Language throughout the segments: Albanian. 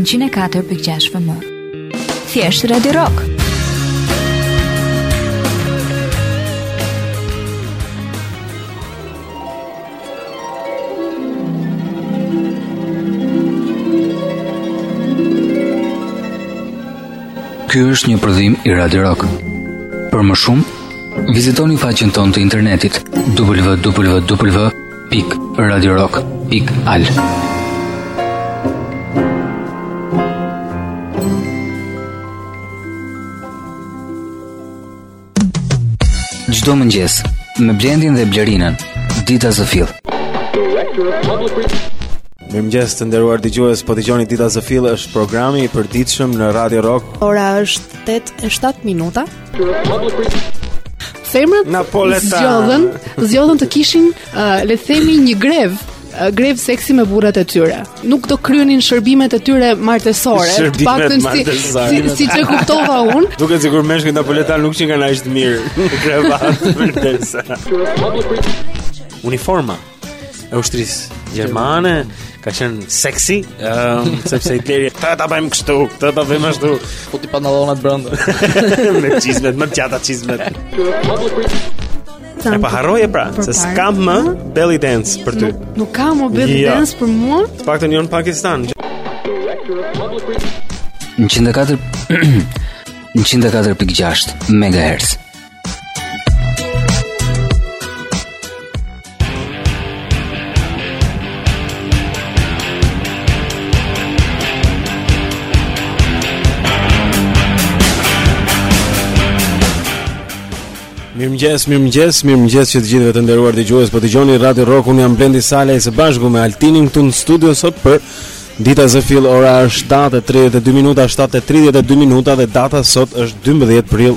Njëqind e katër presje gjashtë FM. Thjesht Radio Rock Ky është një prodhim i Radio Rock. Për më shumë, vizitoni faqen tonë të internetit www.radiorock.com. Pik Radio Rock Pik Al Çdo mëngjes me Blendin dhe Blerinën Dita zë fil Mirëmëngjes të nderuar dëgjues, po dëgjoni Dita zë fill, është programi i përditshëm në Radio Rock. Ora është 8:07 minuta. Femrat zgjodhën, zgjodhën të kishin, uh, le të themi, një grevë Eh, grevë seksi me burrat e tyre. Nuk do kryenin shërbimet e tyre martesore. Shërbimet martesore, të paktën si si siç e kuptova unë. Duket sikur meshkujt napoletan nuk qenkan aq të mirë në krevat për Uniforma. e ushtrisë gjermane, ka qenë sexy, um, sepse i tjeri, të ta bëjmë kështu, të ta bëjmë ashtu. Po ti pantalonat brenda. me çizmet, më të gjata çizmet. E pa harroje pra, se s'ka më belly dance për ty. Nuk ka më belly ja. dance për mua? Të paktën jo në Pakistan. Në 104... 104.6 MHz Mirëmëngjes, mirëmëngjes, mirëmëngjes që të gjithëve të nderuar dëgjues, po dëgjoni Radio Rock, unë jam Blendi Sala e së bashku me Altinin këtu në studio sot për dita zë fill ora është 7:32 minuta, 7:32 minuta dhe data sot është 12 prill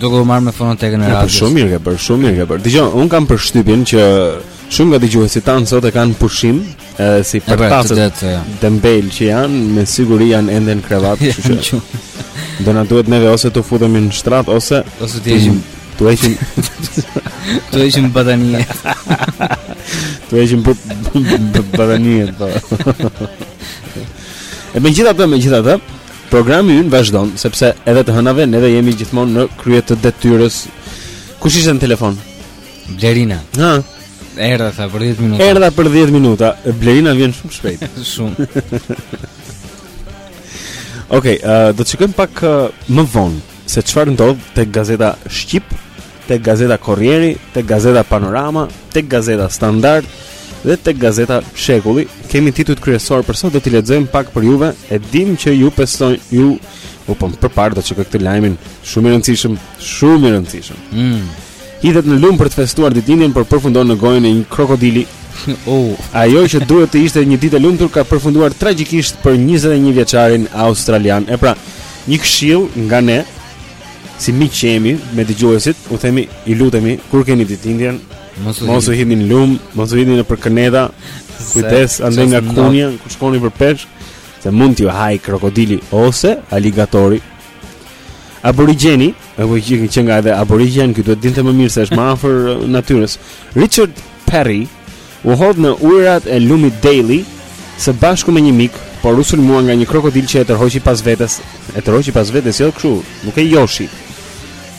Duke u marrë me fonotekën e radios. Shumë mirë ke bërë, shumë mirë ke bërë. Dëgjo, unë kam përshtypjen që shumë nga dëgjuesit tanë sot e kanë pushim, edhe si pra, përtacët dembelë që janë, me siguri janë ende në krevat, kështu që. Do na duhet neve ose t'u futemi në shtrat ose ose t'u heqim T'u heqim T'u heqim batanijen T'u heqim batanijen po. E megjithatë, megjithatë Programi ynë vazhdon sepse edhe të hënave neve jemi gjithmonë në krye të detyrës. Kush ishte në telefon? Blerina. Ha. Erdha tha për 10 minuta. Erdha për 10 minuta. Blerina vjen shumë shpejt. shumë. Okej, okay, uh, do të shikojmë pak uh, më vonë se çfarë ndodh te gazeta Shqip. tek gazeta Korrieri, tek gazeta Panorama, tek gazeta Standard dhe tek gazeta Shekulli. Kemi titujt kryesorë për sot do t'i lexojmë pak për juve. E dimë që ju pesoni ju u pam po, përpara do të shikoj këtë lajmin shumë i rëndësishëm, shumë i rëndësishëm. Mm. Hidhet në lum për të festuar ditëlindjen, por përfundon në gojën e një krokodili. oh. Ajo që duhet të ishte një ditë e lumtur ka përfunduar tragjikisht për 21 vjeçarin australian. E pra, një këshillë nga ne si miq që jemi me dëgjuesit, u themi, ju lutemi kur keni ditëlindjen, mos u hidhni në lum, mos u hidhni nëpër këneta. Kujdes, andej nga Kunja, ku shkoni për peshk, se mund t'ju hajë krokodili ose aligatori. Aborigjeni, apo qenka edhe aborigjen, ky duhet ta dinte më mirë se është më afër natyrës. Richard Perry U hodh në ujërat e lumit Daly së bashku me një mik, por u sulmua nga një krokodil që e tërhoqi pas vetes. E tërhoqi pas vetes, jo kështu, nuk e joshi.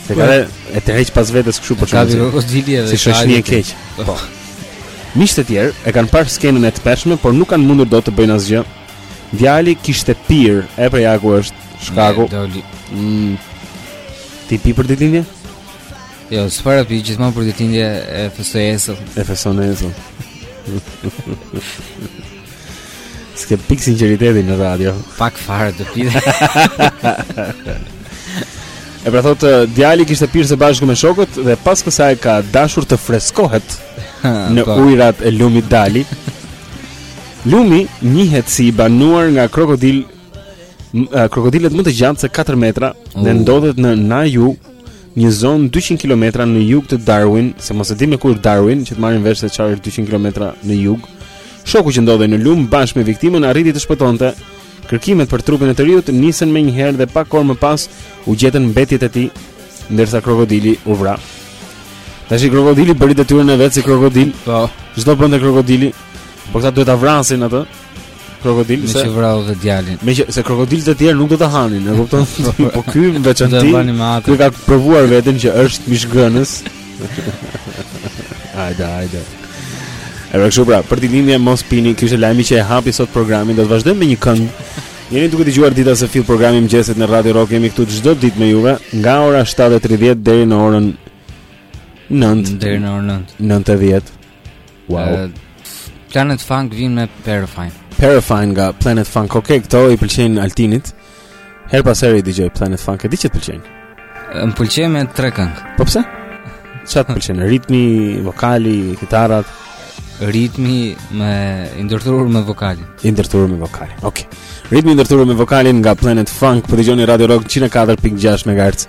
Se ka dhe e tërheq pas vetes kështu për çfarë? Ka krokodili edhe si shoqni e keq. Po. po. Miqtë e tjerë e kanë parë skenën e tmerrshme, por nuk kanë mundur dot të bëjnë asgjë. Djali kishte pirë, e pra ja ku është shkaku. Mm. Ti pi për ditëlindje? Jo, çfarë pi gjithmonë për ditëlindje e festojësë. E festonësë. S'ke pikë sinqeriteti në radio. Pak fare të pi. E pra thotë, eh, djali kishte pirë së bashku me shokët dhe pas kësaj ka dashur të freskohet në po. ujërat e lumit Daly. Lumi njihet si i banuar nga krokodil, eh, krokodilët më të gjatë se 4 metra dhe ndodhet në Naju, një zonë 200 kilometra në jug të Darwin, se mos e dimë ne ku është Darwin, që të marrim vesh se çfarë është 200 kilometra në jug. Shoku që ndodhej në lum bashkë me viktimën arriti të shpëtonte. Kërkimet për trupin e të riut nisën menjëherë dhe pak orë më pas u gjetën mbetjet e tij, ndërsa krokodili u vra. Tashi krokodili bëri detyrën e vet si krokodil. Po, ç'do bënte krokodili, por ata duhet ta vrasin atë. krokodil se që vrau dhe djalin. Meqë se krokodilët e tjerë nuk do ta hanin, e kupton? po ky në veçanti. Ky ka provuar veten që është mishngrënës. Hajde, hajde. E pra kështu pra, për ditëlindje mos pini, ky ishte lajmi që e hapi sot programin, do të vazhdojmë me një këngë. Jeni duke dëgjuar Dita zë fill, programi i mëngjesit në Radio Rock, jemi këtu çdo ditë me juve, nga ora 7.30 deri në orën 9. Deri në orën 9. 9.10. Wow. Planet Funk vjen me Perfine. Perfine nga Planet Funk. Okej, këto i pëlqejnë Altinit. Herë pas here i dëgjoj Planet Funk, e di që të pëlqejnë. Më pëlqejnë me tre këngë. Po pse? Çfarë të pëlqen? Ritmi, vokali, kitarat, ritmi me i ndërtuar me vokalin. I ndërtuar me vokalin. Okej. Ritmi i ndërtuar me vokalin nga Planet Funk, po dëgjoni Radio Rock 104.6 MHz.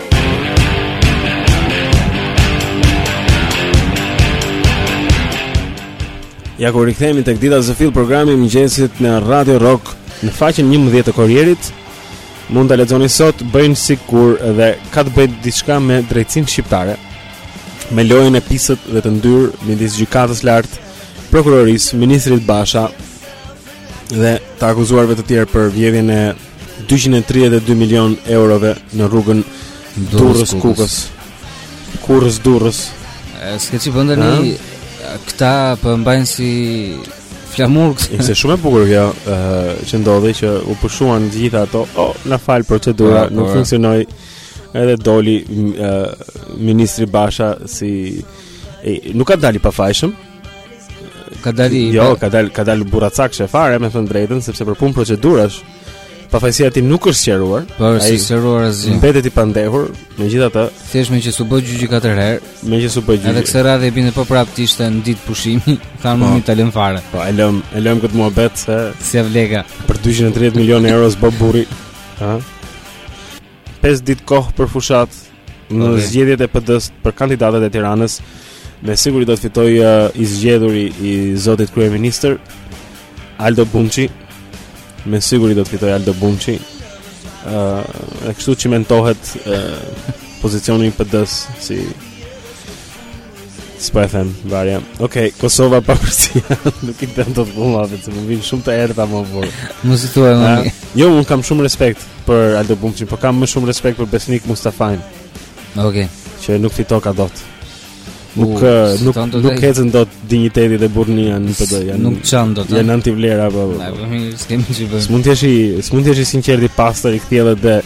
Ja ku rikthehemi tek dita zë fill programi i mëngjesit në Radio Rock në faqen 11 të Korrierit. Mund ta lexoni sot bëjnë sikur dhe ka të bëjë diçka me drejtësinë shqiptare. Me lojën e pisët dhe të ndyrë midis Gjykatës së Lartë, prokurorisë, ministrit Basha dhe të akuzuarve të tjerë për vjedhjen e 232 milion eurove në rrugën Durrës Kukës. Kurrës Durrës. S'ke ç'i bën dreqin këta po e mbajnë si flamur këtë. Ishte shumë e bukur kjo që ndodhi që u pushuan gjitha ato. O, oh, na fal procedura, po, nuk po. funksionoi. Edhe doli ministri Basha si e, nuk ka dalë i pafajshëm. Ka dalë Jo, ka dalë ka dalë burracak sheh fare, me thënë drejtën, sepse për punë procedurash pafajësia e tij nuk është sqaruar. Po, ai është sqaruar asgjë. Mbetet i pandehur, megjithatë, thjesht meqë s'u bë gjyqi katër herë, meqë s'u bë gjyqi. Edhe këtë radhë i binte po prapë të ishte në ditë pushimi, thanë po. mo ta lëm fare. Po, e lëm, e lëm këtë muhabet se s'ia vleka. Për 230 milionë euro s'bë burri, ha? 5 ditë kohë për fushatë në okay. zgjedhjet e PD-s për kandidatët e Tiranës. Me siguri do të fitojë uh, i zgjedhuri i zotit kryeministër Aldo Bumçi. Me siguri do të fitojë Aldo Bumçi. Ëh, uh, e kështu çimentohet uh, pozicioni i PD-s si S'po e them, varja. Okej, okay, Kosova pa përsi. Nuk i bën dot guma, vetëm më vin shumë të errta më vonë. Mos i thua më. Jo, un kam shumë respekt për Aldo Bumçi, por kam më shumë respekt për Besnik Mustafajn. Okej. Okay. Që nuk fitoka dot. Nuk uh, nuk nuk ecën dot dinjiteti dhe burrnia në PD janë. Nuk çan dot. Janë antivlera apo. Po po, po, po. kemi çfarë. S'mund të jesh i s'mund të jesh i sinqertë i pastër i kthjellët dhe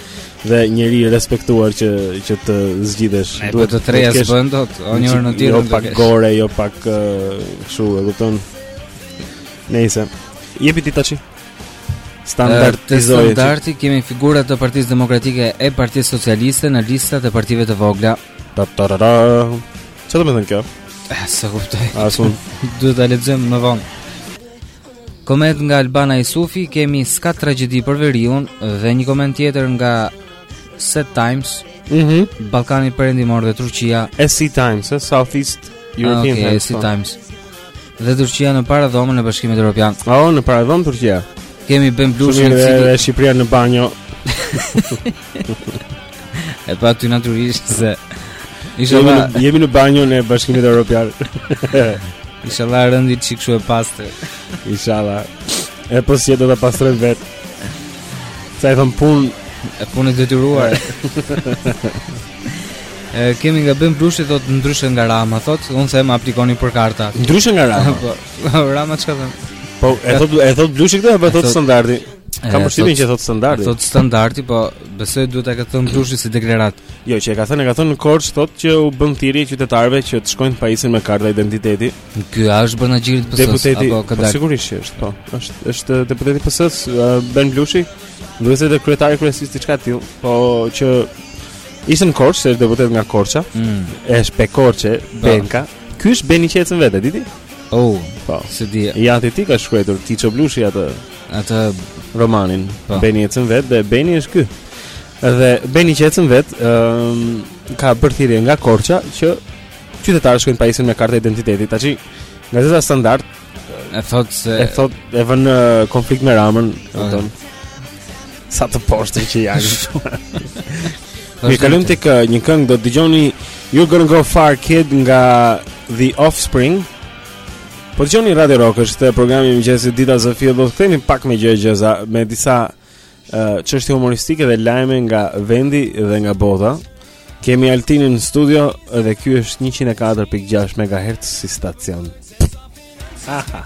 dhe njeri i respektuar që që të zgjidhesh po duhet të tresh bën dot o një orë në ditë jo pak gore jo pak kështu e kupton nëse jepi ti tash standardizojë standardi kemi figurat të Partisë Demokratike e Partisë Socialiste në listat e partive të vogla ta ta ta çfarë do të thotë kjo eh, s'e kuptoj as unë duhet ta lexojmë më vonë Koment nga Albana Isufi, kemi s'ka tragjedi për veriun dhe një koment tjetër nga SE Times, mm -hmm. Ballkani Perëndimor dhe Turqia. SE Times, eh? South East European okay, Times. SE po. Times. Dhe Turqia në paradhomën e Bashkimit Evropian. Oh, në paradhomë Turqia. Kemi Ben Blushin i cili... Shqipëria në banjo. E pa ty natyrisht se Isha jemi, në, jemi në banjo në bashkimit e Europian Isha la rëndit që këshu e paste Isha la E për po si e do të pastre vet Sa e thënë punë E punë e detyruar E kemi nga Ben Blushi thotë ndryshe nga Rama thotë unë them aplikoni për karta. Ndryshe nga Rama. Po, Rama çka thotë? Po e thotë e thotë Blushi këtë apo thotë standardi? Kam përshtypjen që thotë Standardi. Thotë Standardi, po besoj duhet ta ketë thënë Blushi si deklaratë. Jo, që e ka thënë, e ka thënë në Korçë, thotë që u bën thirrje qytetarëve që të shkojnë pajisen me karta identiteti. Ky a është Ben i grupit PS deputeti, apo këta? Po sigurisht që është, po. Është është deputeti PS, Ben Blushi. Duhet të jetë kryetari kryesisë diçka të tillë, po që ishte në Korçë, është deputet nga Korça. Mm. Është pe Korçe, po. Benka. Ky është Beni që ecën vetë, diti? Oh, po. S'e di. Ja e di që ka shkruar Kiço Blushi atë Atë romanin, po. Beni ecën vetë dhe Beni është ky. Dhe Beni që ecën vetë, ë um, ka bërë thirrje nga Korça që qytetarët të shkojnë pajisen me kartë identiteti. Tashi, gazeta Standard e thotë se e thotë e vën në konflikt me Ramën, do Sa të poshtër që janë. Ne kalojmë tek uh, një këngë do të dëgjoni You're Gonna Go Far Kid nga The Offspring. Po dëgjoni Radio Rock, është programi i mëngjesit Dita zë fill, do të kthehemi pak me gjë gjëza, me disa çështje uh, humoristike dhe lajme nga vendi dhe nga bota. Kemi Altinin në studio dhe ky është 104.6 MHz si stacion. Aha.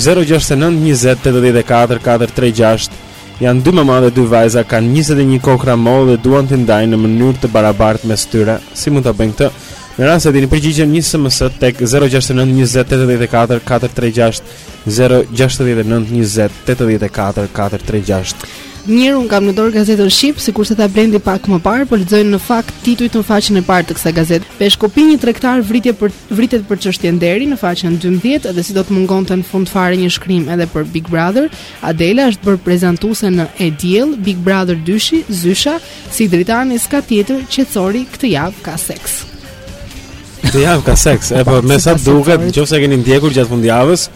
069-20-84-436 Janë dy mama dhe dy vajza kanë 21 kokra mollë dhe duan t'i ndajnë në mënyrë të barabartë mes tyre Si mund ta bëjnë këtë? Në rast se e dini përgjigjen një SMS tek 069-20-84-436 069 20 84 436. Mirë, unë kam në dorë gazetën Shqip, sikurse tha Blendi pak më parë, po lexoj në fakt titujt në faqen e parë të kësaj gazete. Peshkopi një tregtar vritje për vritet për çështje nderi në faqen 12 dhe si do të mungonte në fund fare një shkrim edhe për Big Brother, Adela është bërë prezantuese në E Diell, Big Brother dyshi, Zysha, si Dritani s'ka tjetër, Qetsori këtë javë ka seks. Këtë javë ka seks, e po me sa duket, në qoftë se keni ndjekur gjatë fundjavës,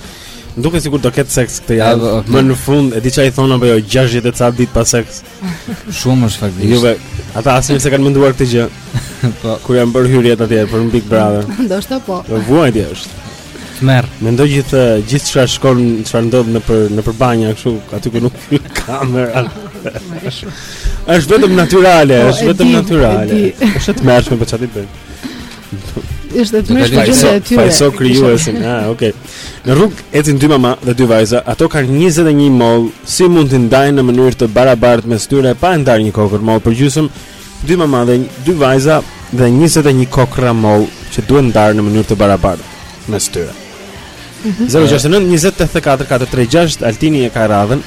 duket sikur do ketë seks këtë javë, okay. më në fund, e di ça i thonë apo jo, 60 e ca ditë pa seks. Shumë është faktisht. Juve, ata as s'e kanë menduar këtë gjë, po. kur janë bërë hyrjet atje, për në Big Brother. Ndoshta po. Vuajtje është. Tmerr. Mendoj gjithë gjithë çfarë shkon, çfarë ndodh nëpër nëpër banja kështu, aty ku nuk fut kamera. Është vetëm natyrale, po, është vetëm natyrale. Është tmerr me çati bën. Është tmerr që gjendja e tyre. Fajso krijuesin. Ah, okay. Në rrugë ecin dy mama dhe dy vajza. Ato kanë 21 mollë. Si mund t'i ndajnë në mënyrë të barabartë mes tyre pa ndarë një kokërr mollë për gjysmë? Dy mama dhe dy vajza dhe 21 kokrra mollë që duhet ndarë në mënyrë të barabartë mes tyre. 069 20 84 436 Altini e ka radhën.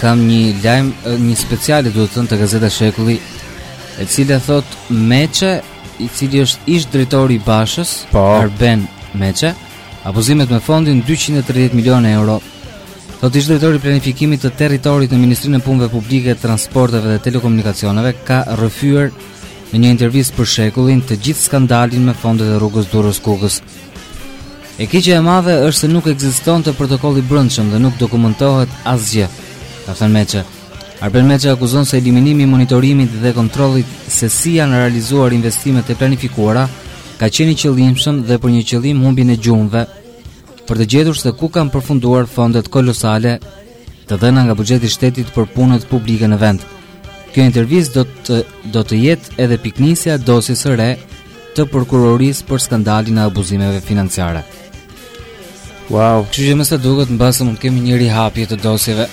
Kam një lajm, një speciale duhet thënë te Gazeta Shekulli, e cila thotë Meçe, i cili është ish drejtori i Bashës, po. Arben Meçe, abuzimet me fondin 230 milionë euro Thotë ish-drejtori i planifikimit të territorit në Ministrinë e Punëve Publike, Transporteve dhe Telekomunikacioneve, ka rrëfyer në një intervistë për Shekullin të gjithë skandalin me fondet e rrugës Durrës-Kukës. E keqja e madhe është se nuk ekzistonte protokolli i brendshëm dhe nuk dokumentohet asgjë, ka thënë Meçe. Arben Meçe akuzon se eliminimi i monitorimit dhe kontrollit se si janë realizuar investimet e planifikuara ka qenë i qëllimshëm dhe për një qëllim humbjen e gjurmëve. për të gjetur se ku kanë përfunduar fondet kolosale të dhëna nga buxheti i shtetit për punët publike në vend. Kjo intervistë do të do të jetë edhe pikënisja e dosjes së re të prokurorisë për skandalin e abuzimeve financiare. Wow. Kështu që me sa duket mbase mund kemi një rihapje të dosjeve,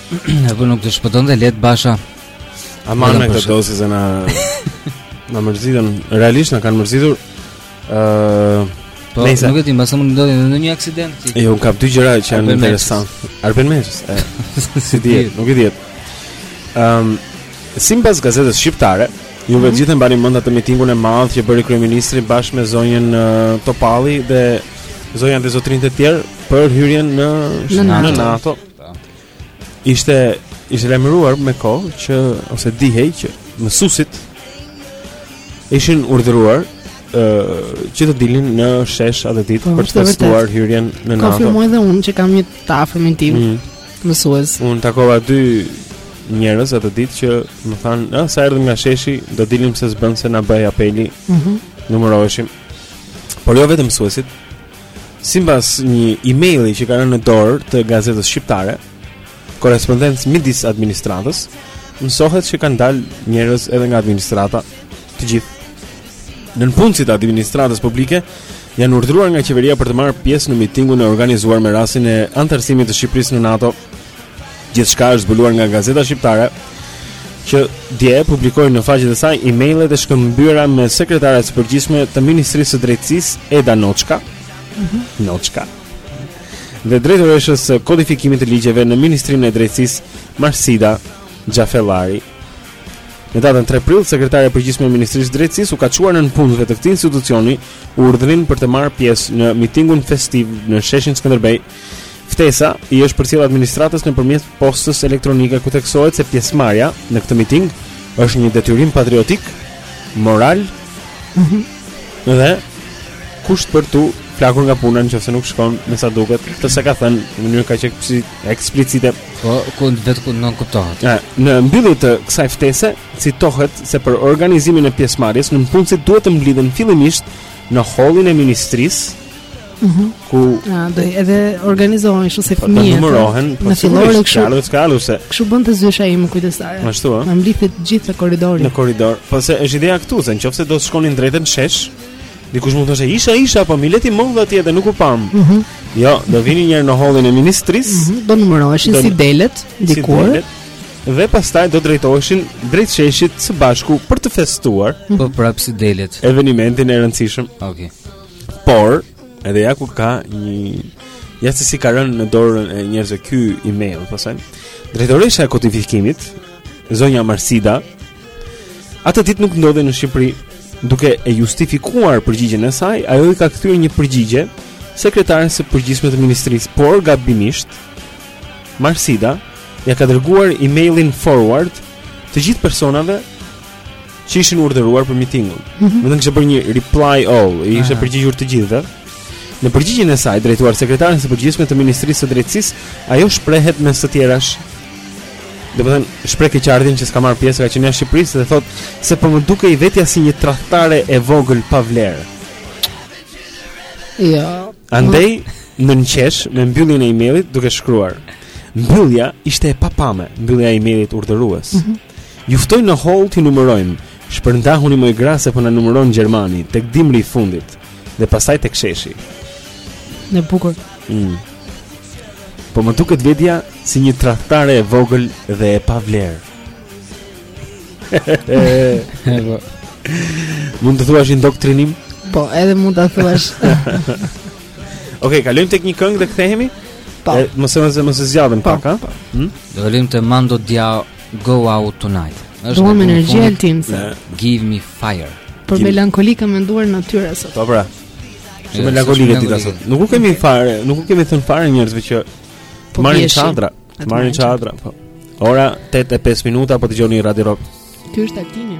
apo nuk do shpëtojë dhe lehtë Basha. Aman me këtë dosje se na na mërzitën, realisht na kanë mërzitur Ëh Po, Nejse. nuk e di, mbase mund të ndodhë ndonjë aksident. që- Jo, unë kam dy gjëra që janë Arben interesant. Arben Meçes. e, Si dihet, nuk i dihet. Ëm, simbas Gazetës Shqiptare, ju vetë gjithë e mbani mend atë mitingun e madh që bëri kryeministri bashkë me zonjën ë, Topalli dhe zonjën dhe zotrinj të tjerë për hyrjen në Në NATO. NATO. Ishte ishte lajmëruar me kohë që ose dihej që mësuesit ishin urdhëruar ë që të dilin në shesh atë ditë po, për të festuar hyrjen në NATO. Konfirmoj edhe unë që kam një të afërmin tim mm -hmm. mësues. Unë takova dy njerëz atë ditë që më thanë, "Ah, sa erdhëm nga sheshi, do dilim se s'bën se na bëhej apeli." Mhm. Mm Numëroheshim. Por jo vetëm mësuesit, Simbas një emaili që ka rënë në dorë të Gazetës Shqiptare, korrespondencë midis administratës, mësohet që kanë dalë njerëz edhe nga administrata, të gjithë. Nëpunësit e administratës publike janë urdhëruar nga qeveria për të marrë pjesë në mitingun e organizuar me rastin e anëtarësimit të Shqipërisë në NATO gjithçka është zbuluar nga gazeta shqiptare që dje publikoi në faqet e saj emailet e shkëmbyera me sekretaren e përgjithshme të Ministrisë së Drejtësisë Eda Noçka. Mm -hmm. Noçka. Dhe drejtoreshës së kodifikimit të ligjeve në Ministrinë e Drejtësisë Marsida Xhafellari. Në datën 3 prill, sekretarja e përgjithshme e Ministrisë së Drejtësisë u ka çuar nëpunësve të këtij institucioni urdhrin për të marrë pjesë në mitingun festiv në sheshin Skënderbej Ftesa i është përcjellë administratës nëpërmjet postës elektronike ku theksohet se pjesëmarrja në këtë miting është një detyrim patriotik, moral dhe kusht për tu plakur nga puna nëse nuk shkon me sa duket, këtë se ka thënë në mënyrë kaq eksplicite. Po, kjo vetëkuptohet. Ja, në mbyllje të kësaj ftese citohet se për organizimin e pjesëmarrjes nëpunësit duhet të mblidhen fillimisht në hollin e ministrisë Mhm. Ku ja, do edhe organizohen kështu si fëmijët. Po numërohen, po në fillore kështu. Kalu, kalu se. Kështu bënte zysha ime kujdesare. Ashtu ë. Na mblidhte gjithë në korridor. Në korridor. Po se është ideja këtu se nëse do të shkonin drejt në shesh, dikush mund të thoshte isha isha, po mileti mund atje dhe nuk u pam. Mhm. Mm jo, do vini një herë në hollin e ministrisë. Mhm. Mm do numëroheshin si delet dikur. Si delet, dhe pastaj do drejtoheshin drejt sheshit së bashku për të festuar. Mhm. Po prapë si delet. Evenimentin e rëndësishëm. Okej. Okay. Por, edhe ja ku ka një Ja se si ka rënë në dorën e njerëzve ky email, pastaj. Drejtoresha e kodifikimit, zonja Marsida, atë ditë nuk ndodhej në Shqipëri, duke e justifikuar përgjigjen e saj, ajo i ka kthyer një përgjigje sekretares së përgjithshme të ministrisë, por gabimisht Marsida ja ka dërguar emailin forward të gjithë personave që ishin urdhëruar për mitingun. Mm -hmm. Domethënë kishte bërë një reply all, i ishte ah. përgjigjur të gjithëve. Në përgjigjen e saj drejtuar sekretares së përgjithshme të Ministrisë së Drejtësisë, ajo shprehet mes të tjerash Domethënë, shpreh keqardhjen që s'ka marrë pjesë s'ka qenë në Shqipëri dhe thot se po më dukej vetja si një tradhtare e vogël e pavlerë. Jo. Ja. Andaj ma ngjesh me mbylljen e emailit duke shkruar. Mbyllja ishte e papame, mbyllja e emailit urdhërues. Mm -hmm. Ju ftoj në holl t'i numërojmë. Shpërndahuni moj gra se po na numëron gjermani tek dimri i fundit dhe pastaj tek sheshi. Sa bukur. Mm. Po më duket vetja si një tradhtare e vogël dhe e pavlerë. mund të thuash indoktrinim? Po, edhe mund ta thuash. Okej, okay, kalojmë tek një këngë dhe kthehemi. Po. Mos e mos e zgjavën po, pak, ha? Po. Hm? Do të kalojmë te Mando Diao Go out tonight. Është Duam energji Altin. Give me fire. Për melankoli kam menduar natyrën sot. Po pra. Shumë melankoli ti tash. Nuk u kemi fare, nuk u kemi thënë fare njerëzve që të marrin çadra, të marrin çadra, po. Ora 8:05 minuta po dëgjoni Radio Rock. Ky është Altini.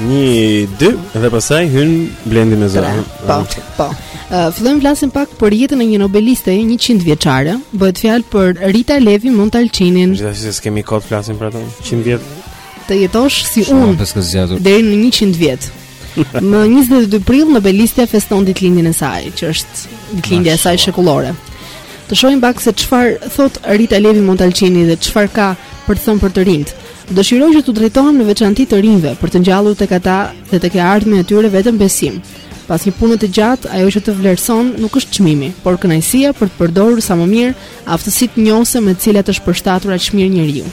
Një, dy, dhe pastaj hyn Blendi me zërin Tre, po, ah. po uh, Fillojmë të flasim pak për jetën e një nobeliste njëqindvjeçare Bëhet fjalë për Rita Levi Montalcinin Gjithsesi s'kemi kohë të flasim për ato njëqind vjet Të jetosh si unë Deri në njëqind vjet Më 22 prill nobelistja feston ditëlindjen e saj Që është ditëlindja e saj shekullore Të shohim pak se çfarë thotë Rita Levi Montalcini dhe çfarë ka për të thënë për të rinjtë Dëshiroj që t'u drejtohem në veçanti të rinjve, për të ngjallur tek ata dhe tek e ardhmja e tyre vetëm besim. Pas një pune të gjatë, ajo që të vlerëson nuk është çmimi, por kënaqësia për të përdorur sa më mirë aftësitë njohëse me të cilat është përshtatur aq mirë njeriu.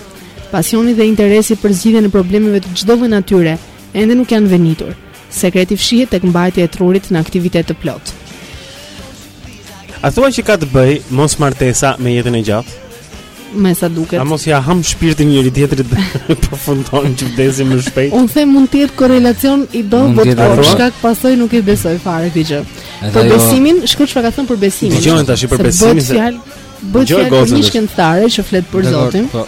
Pasioni dhe interesi për zgjidhjen e problemeve të çdo lloj natyre ende nuk janë venitur. Sekreti fshihet tek mbajtja e trurit në aktivitet të plotë. A thua që ka të bëjë mosmartesa me jetën e gjatë? Me sa duket. A mos ia hamë shpirtin njëri-tjetrit dhe përfundon që vdesim më shpejt? Unë them mund të jetë korrelacion i dobët, por shkak-pasojë nuk i besoj fare këtë gjë. Për besimin, shiko çfarë ka thënë për besimin. Dëgjojeni tashti për besimin se po bëhet fjalë për një shkencëtare që flet për Zotin. Po.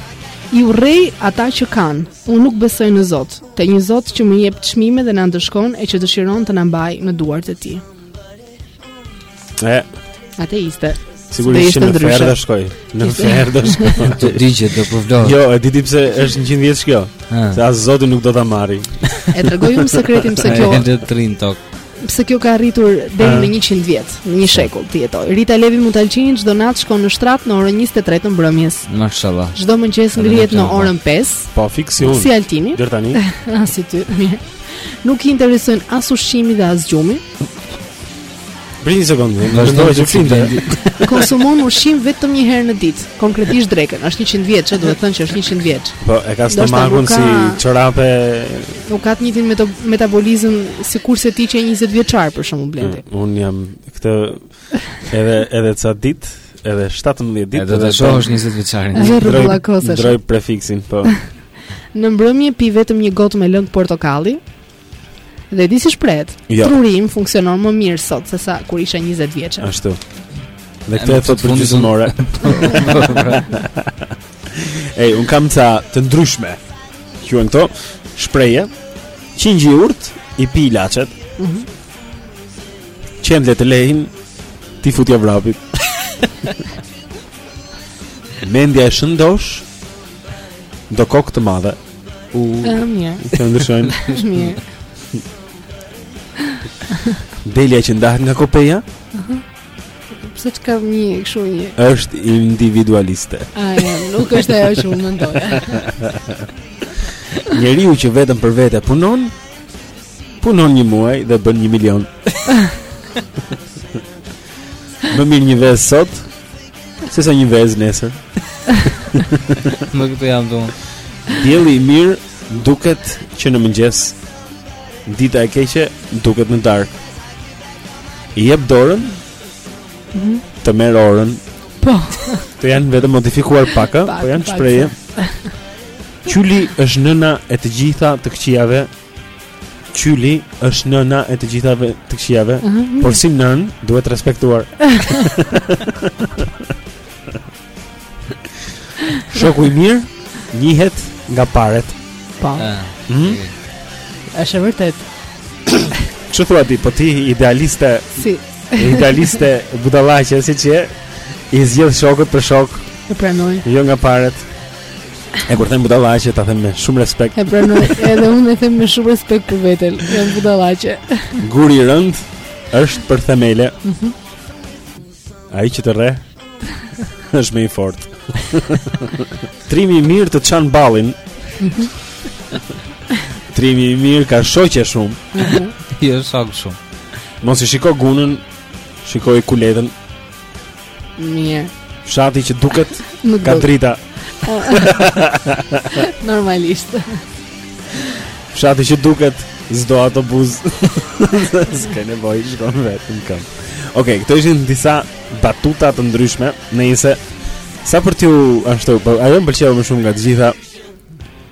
I urrej ata që kanë. Unë nuk besoj në Zot, te një Zot që më jep çmime dhe na ndëshkon e që dëshiron të na mbajë në duart e tij. E. Ateiste. Sigurisht që në ferr do shkojë Në ferr do shkojë Të digjet të përvëlohet Jo, e di ti pse është njëqind vjeç kjo Se as Zoti nuk do ta marrë E tregoj unë sekretin pse kjo E të trin tok Pse kjo ka arritur deri në njëqind vjet Në një shekull të jetojë Rita Levi Montalcini çdo natë shkon në shtrat në orën 23 të mbrëmjes Mashalla Çdo mëngjes ngrihet në orën 5 Po, fiks si unë Si Altini Gjer tani Si ty Nuk i interesojnë as ushqimi dhe as gjumi Prit një sekondë, më shumë do të flinte Konsumon ushqim vetëm një herë në ditë Konkretisht drekën, është 100 vjeçe duhet thënë që është 100 vjeç Po, e ka stomakun si çorape Nuk ka të njëtin meto, metabolizëm sikurse ti që je 20 vjeçar për shembull Blendi mm, Unë jam këtë edhe, edhe ca ditë edhe 17 ditë Edhe të shohësh 20 vjeçar Edhe rëbëla kosë Ndërroj prefiksin, po Në mbrëmje pi vetëm një gotë me lëng portokalli Dhe di si shprehet, jo. truri im funksionon më mirë sot se sa kur isha 20 vjeç. Ashtu. Dhe këtë e thotë për gjysmore. Ej, unë kam ca të ndryshme. Quhen këto shprehje. Qingji i urtë i pi ilaçet. Mhm. Mm Qentë le të lehin ti futja vrapit. Mendja e shëndoshë do kokë të madhe. U. Ëh, mirë. Të ndryshojmë. Mirë. Delja që ndahet nga kopeja? Ëh. Pse çka një kështu një? Është individualiste. Ai, nuk është ajo që unë mendoj. Njeriu që vetëm për vete punon, punon një muaj dhe bën 1 milion. Më mirë një vezë sot, Se sa një vezë nesër. Më këtu jam dhun. Dielli i mirë duket që në mëngjes. Dita e keqe duket në darkë. I jep dorën. Mm -hmm. Të merr orën. Po. Të janë vetëm modifikuar pak, po janë shprehje. Qyli është nëna e të gjitha të këqijave. Qyli është nëna e të gjitha të këqijave, uh -huh. por si nënë duhet respektuar. Shoku i mirë njihet nga paret. Po. Ah, mhm. Është e vërtetë. Ç'thua ti, po ti idealiste? Si. idealiste budallaqe siç je, i zgjedh shokët për shok. E pranoj. Jo nga paret. E kur them budallaqe, ta them me shumë respekt. E pranoj, edhe unë e them me shumë respekt për veten. Jam budallaqe. Guri i rëndë është për themele. Mm -hmm. Ai që të rreh është më i fortë. Trimi i mirë të çan ballin. Mhm. Trimi i mirë ka shoqe shumë. Mhm. Jo, sa shumë. Mos i shiko gunën, shikoji kuletën. Mirë. Fshati që duket ka drita. Normalisht. Fshati që duket s'do autobus. S'ka nevojë, shkon vetë më këmbë. Okej, okay, këto ishin disa batuta të ndryshme, nëse sa për t'ju ashtu, po ajo më pëlqeu më shumë nga të gjitha.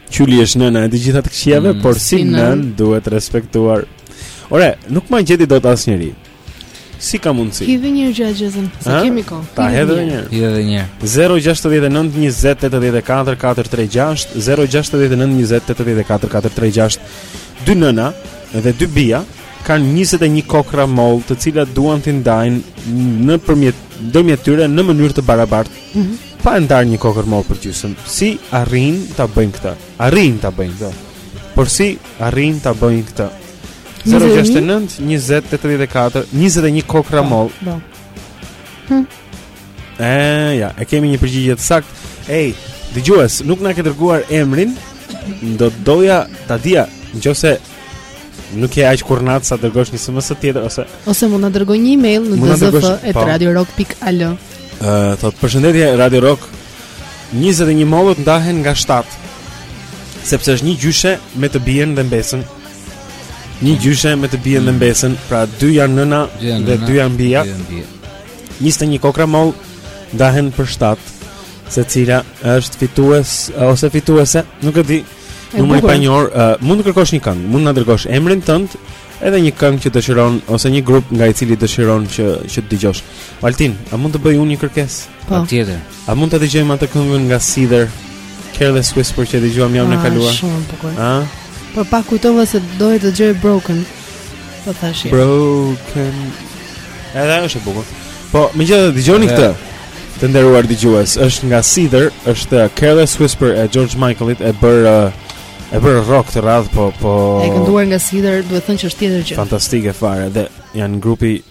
Qyli është nëna e të gjitha të këqijave, mm, por si nënë duhet respektuar. Ore, nuk më gjeti dot asnjeri. Si ka mundësi? Hidhe edhe një herë gjëegjëzën, se kemi kohë. Ta hedh edhe një herë. Hidhe edhe një herë. 069 20 84 436 069 20 84 436 Dy nëna dhe dy bija kanë 21 kokrra mollë të cilat duan t'i ndajnë në përmjet ndërmjet tyre në mënyrë të barabartë. Mm -hmm. Pa ndarë një kokërr mollë për gjysmë. Si arrijnë ta bëjnë këtë? Arrijnë ta bëjnë këtë. Por si arrijnë ta bëjnë këtë? 069 20 84 21 kokrra mollë. Po. Hm. Eh, ja, e kemi një përgjigje të saktë. Ej, dëgjues, nuk na ke dërguar emrin. Do doja ta dija, nëse nuk je aq kurnac sa dërgosh një SMS tjetër ose ose mund të na dërgosh një email në dzf@radiorock.al. Ë, po. eh, thotë përshëndetje Radio Rock. 21 mollët ndahen nga 7 sepse është një gjyshe me të bijën dhe mbesën Një gjyshe me të bijën dhe mm. mbesën, pra dy janë nëna dhe dy janë bija. 21 kokrra mollë ndahen për 7, secila është fitues ose fituese, nuk e di. Numër i panjohur, uh, mund të kërkosh një këngë, mund të na dërgosh emrin tënd, edhe një këngë që dëshiron ose një grup nga i cili dëshiron që që të dëgjosh. Altin, a mund të bëj unë një kërkesë? Po. Tjetër. A mund ta dëgjojmë atë këngën nga Seether? Careless Whisper që dëgjuam javën e ah, kaluar. Shumë bukur. Ë? Po pa kujtova se doje të dëgjoje Broken. Po thashë. Broken. Edhe ajo është e bukur. Po, megjithatë dëgjoni këtë. Të nderuar dëgjues, është nga Seether, është Careless Whisper e George Michaelit e bërë e bërë rock të radh, po po. E kënduar nga Seether, duhet thënë që është tjetër gjë. Fantastike fare dhe janë grupi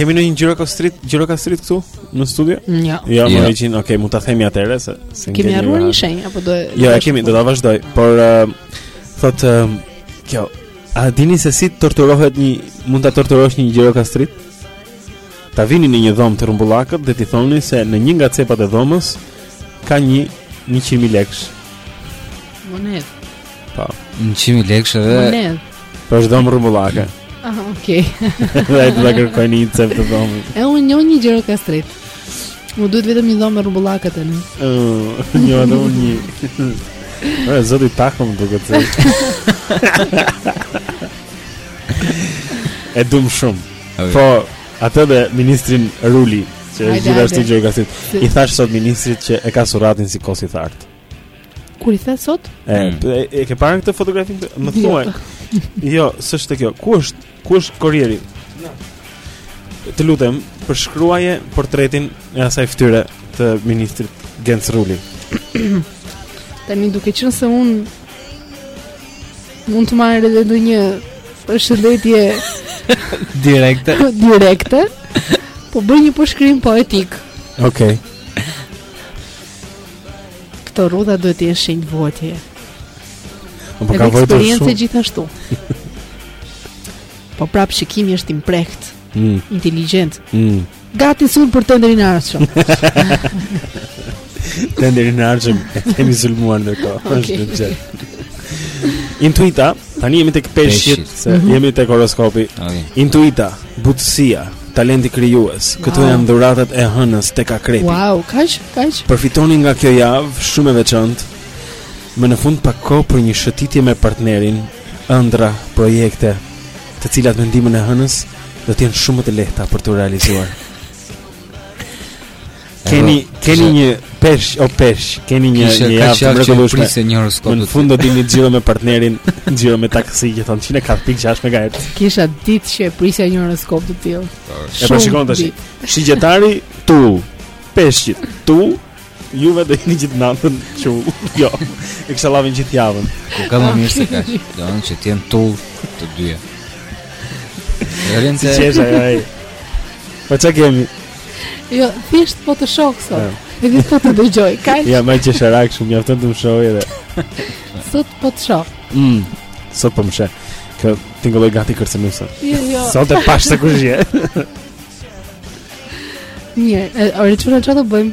Kemi ndonjë gjirokastrit, gjirokastrit këtu në studio? Jo. Jo, më yeah. vjen, okay, mund ta themi atëherë se se kemi harruar një shenjë apo do Jo, e kemi, do ta vazhdoj, por uh, thotë uh, kjo, a dini se si torturohet një mund ta torturosh një Gjiro Kastrit? Ta vini në një dhomë të rrumbullakët dhe t'i thoni se në një nga cepat e dhomës ka një 100.000 lekësh. Monedhë. Po, 100.000 lekësh edhe. Monedhë. Po është dhomë rrumbullake. Ah, okay. Dhe do ta kërkojë në cep të dhomës. E unë njoh një gjirokastrit. Më duhet vetëm një dhomë rrumbullake tani. Ëh, një ato një. Po zoti takom duke të. E dum shumë. Okay. Po, atë dhe ministrin Ruli, që është gjithashtu gjirokastrit, i thashë sot ministrit që e ka surratin si kos i thartë. Kur i the sot? E, mm. e, e ke parë këtë fotografi? Më thuaj. Jo, jo, s'është kjo. Ku është? Ku është korrieri? Ja. Të lutem, përshkruaje portretin e asaj fytyre të ministrit Genc Ruli. Tani duke qenë se unë Mund të marrë edhe ndonjë një përshëndetje direkte. Po bëj një përshkrim poetik. Okej. Këto rrudha duhet të jenë shenjë vuajtje. Po ka vuajtur shumë. Eksperienca gjithashtu. po prap shikimi është i mprehtë. Mm. Inteligjent. Mm. Gati për sulm për tenderin e ardhshëm. tenderin e ardhshëm e kemi sulmuar ndërkohë. Është okay. gjë. Intuita, tani jemi tek peshqit, se mm -hmm. jemi tek horoskopi. Okay. Intuita, butësia, talenti krijues. Wow. Këto janë dhuratat e hënës tek akrepi. Wow, kaq, kaq. Përfitoni nga kjo javë shumë e veçantë. Më në fund pak kohë për një shëtitje me partnerin, ëndra, projekte, të cilat me ndihmën e hënës do të jenë shumë më të lehta për t'u realizuar. keni keni një peshq o peshq, keni një një javë të mrekullueshme. Kisha një horoskop. Në fund do të dilni xhiro me partnerin, xhiro me taksi që thonë 104.6 MHz. Kisha ditë që prisja një horoskop të tillë. E pra shikon tash. Shigjetari tull peshqit tull Juve do jeni gjithë natën çu. Jo. E kisha lavin gjithë javën. Ku ka më mirë se kaq. Do të që të jenë tull të dyja. Rëndë se është ai. Po çka kemi? Jo, thjesht po të shoh sot. Ja. E di po të dëgjoj. Kaq. Ja, jam qesharak shumë mjafton të më shohë edhe. Sot po të shoh. Mm. Sot po më sheh. Kjo tingëlloi gati kërcënuese. Jo, jo. Sot e pashë se kush je. Mirë, ore çuna çfarë do bëjmë?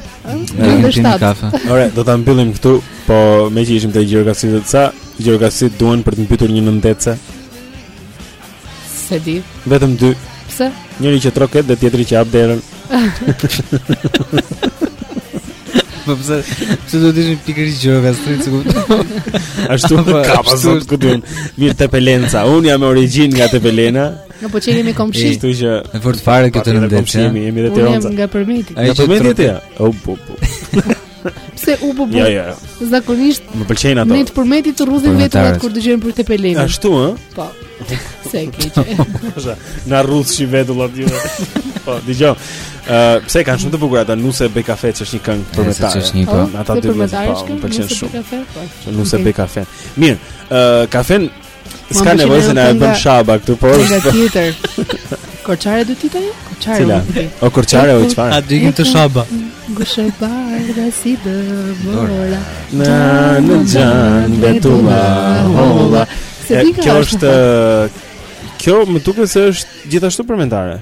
Ne do një kafe. Ore, do ta mbyllim këtu, po meqë ishim te gjirokastritët, sa gjirokastritë duhen për të mbytur një nëndetëse. S'e di. Vetëm dy. Pse? Njëri që troket dhe tjetri që hap derën. Po pse? Pse do të ishin pikërisht gjirokastrit, s'e kuptoj? Ashtu po, ka pasur këtu. Mirë tepelenas, unë jam me origjinë nga Tepelena. Ne po që jemi komshi Kështu që Në fort fare këtë në ndërë që Jemi jemi dhe të ronca Nga Përmeti Nga Përmeti je ti O bu bu Pse u bu bu Jo jo Zakonisht Më pëlqejnë ato Ne të Përmetit i rrudhim vetullat kur dëgjojmë për Tepelenën Ashtu ë Po Se e keqe Nga rrudhshin vetullat ju Po dëgjo Se kanë shumë të bukur atë Nuse bëj kafe që është një këngë përmetare Nuse një po Ata dy më zë po Më pëlqenë shumë po. Nuse bëj kafe Mirë Kafen S'ka nevojë se na e bën shaba këtu po. Nga tjetër. Korçare do ti tani? Korçare. Cila? O korçare o çfarë? Hajde ikim te shaba. Gushëbardha si dëbora. Nanë xhan vetullaholla. Kjo është kjo më duket se është gjithashtu përmetare.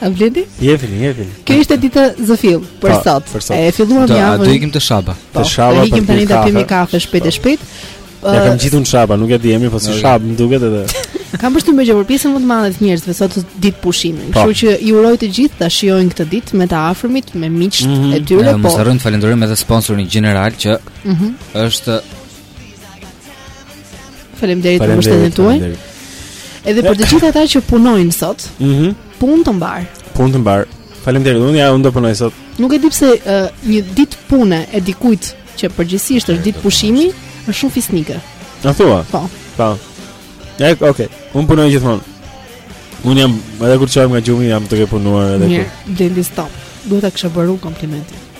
A Blendi? Jefini, jefini. Kjo ishte dita zë fill për pa, po, sot. Për sot. E filluam javën. Do ikim te shaba. Po, te shaba. Do ikim tani të pimë kafe shpejt e po. shpejt. Ja kam gjithë un shaba, nuk e di emrin, po si shab më duket edhe. Kam përshtypjen që për pjesën më të madhe të njerëzve sot ditë pushimi. Po. Kështu që u uroj të gjithë ta shijojnë këtë ditë me të afërmit, me miqtë mm -hmm. e tyre, po. Mos harrojmë të falënderojmë edhe sponsorin gjeneral që mm -hmm. është Faleminderit për mbështetjen tuaj. Edhe për të gjithë ata që punojnë sot. Mhm. Mm punë të mbarë. Punë të mbarë. Faleminderit. Unë ja unë do punoj sot. Nuk e di pse uh, një ditë pune e dikujt që përgjithësisht është ditë pushimi, është shumë fisnike. A thua? Po. Po. Ja, okay. Unë punoj gjithmonë. Unë jam, edhe kur çohem nga gjumi, jam duke punuar edhe kur. Mirë, Blendi stop. Duhet ta kisha bërë komplimentin.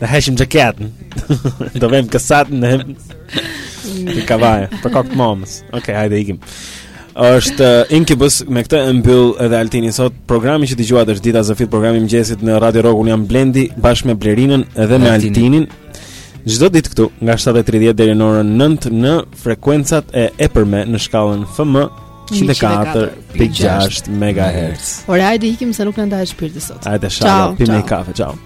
Ne veshim xhaketën Do vem kasetën hem Në kavaja Për kokë të mamës Okej, okay, hajde ikim është uh, Incubus me këtë e mbyll edhe Altini sot. Programi që dëgjuat është Dita Zë Fill programi i mëngjesit në Radio Rock unë jam Blendi bashkë me Blerinën edhe me Altinin çdo ditë këtu nga 7:30 deri në orën 9 në frekuencat e epërme në shkallën FM 104.6 MHz. Ore hajde ikim se nuk na ndahet shpirti sot. Hajde shalom, pimë kafe, ciao.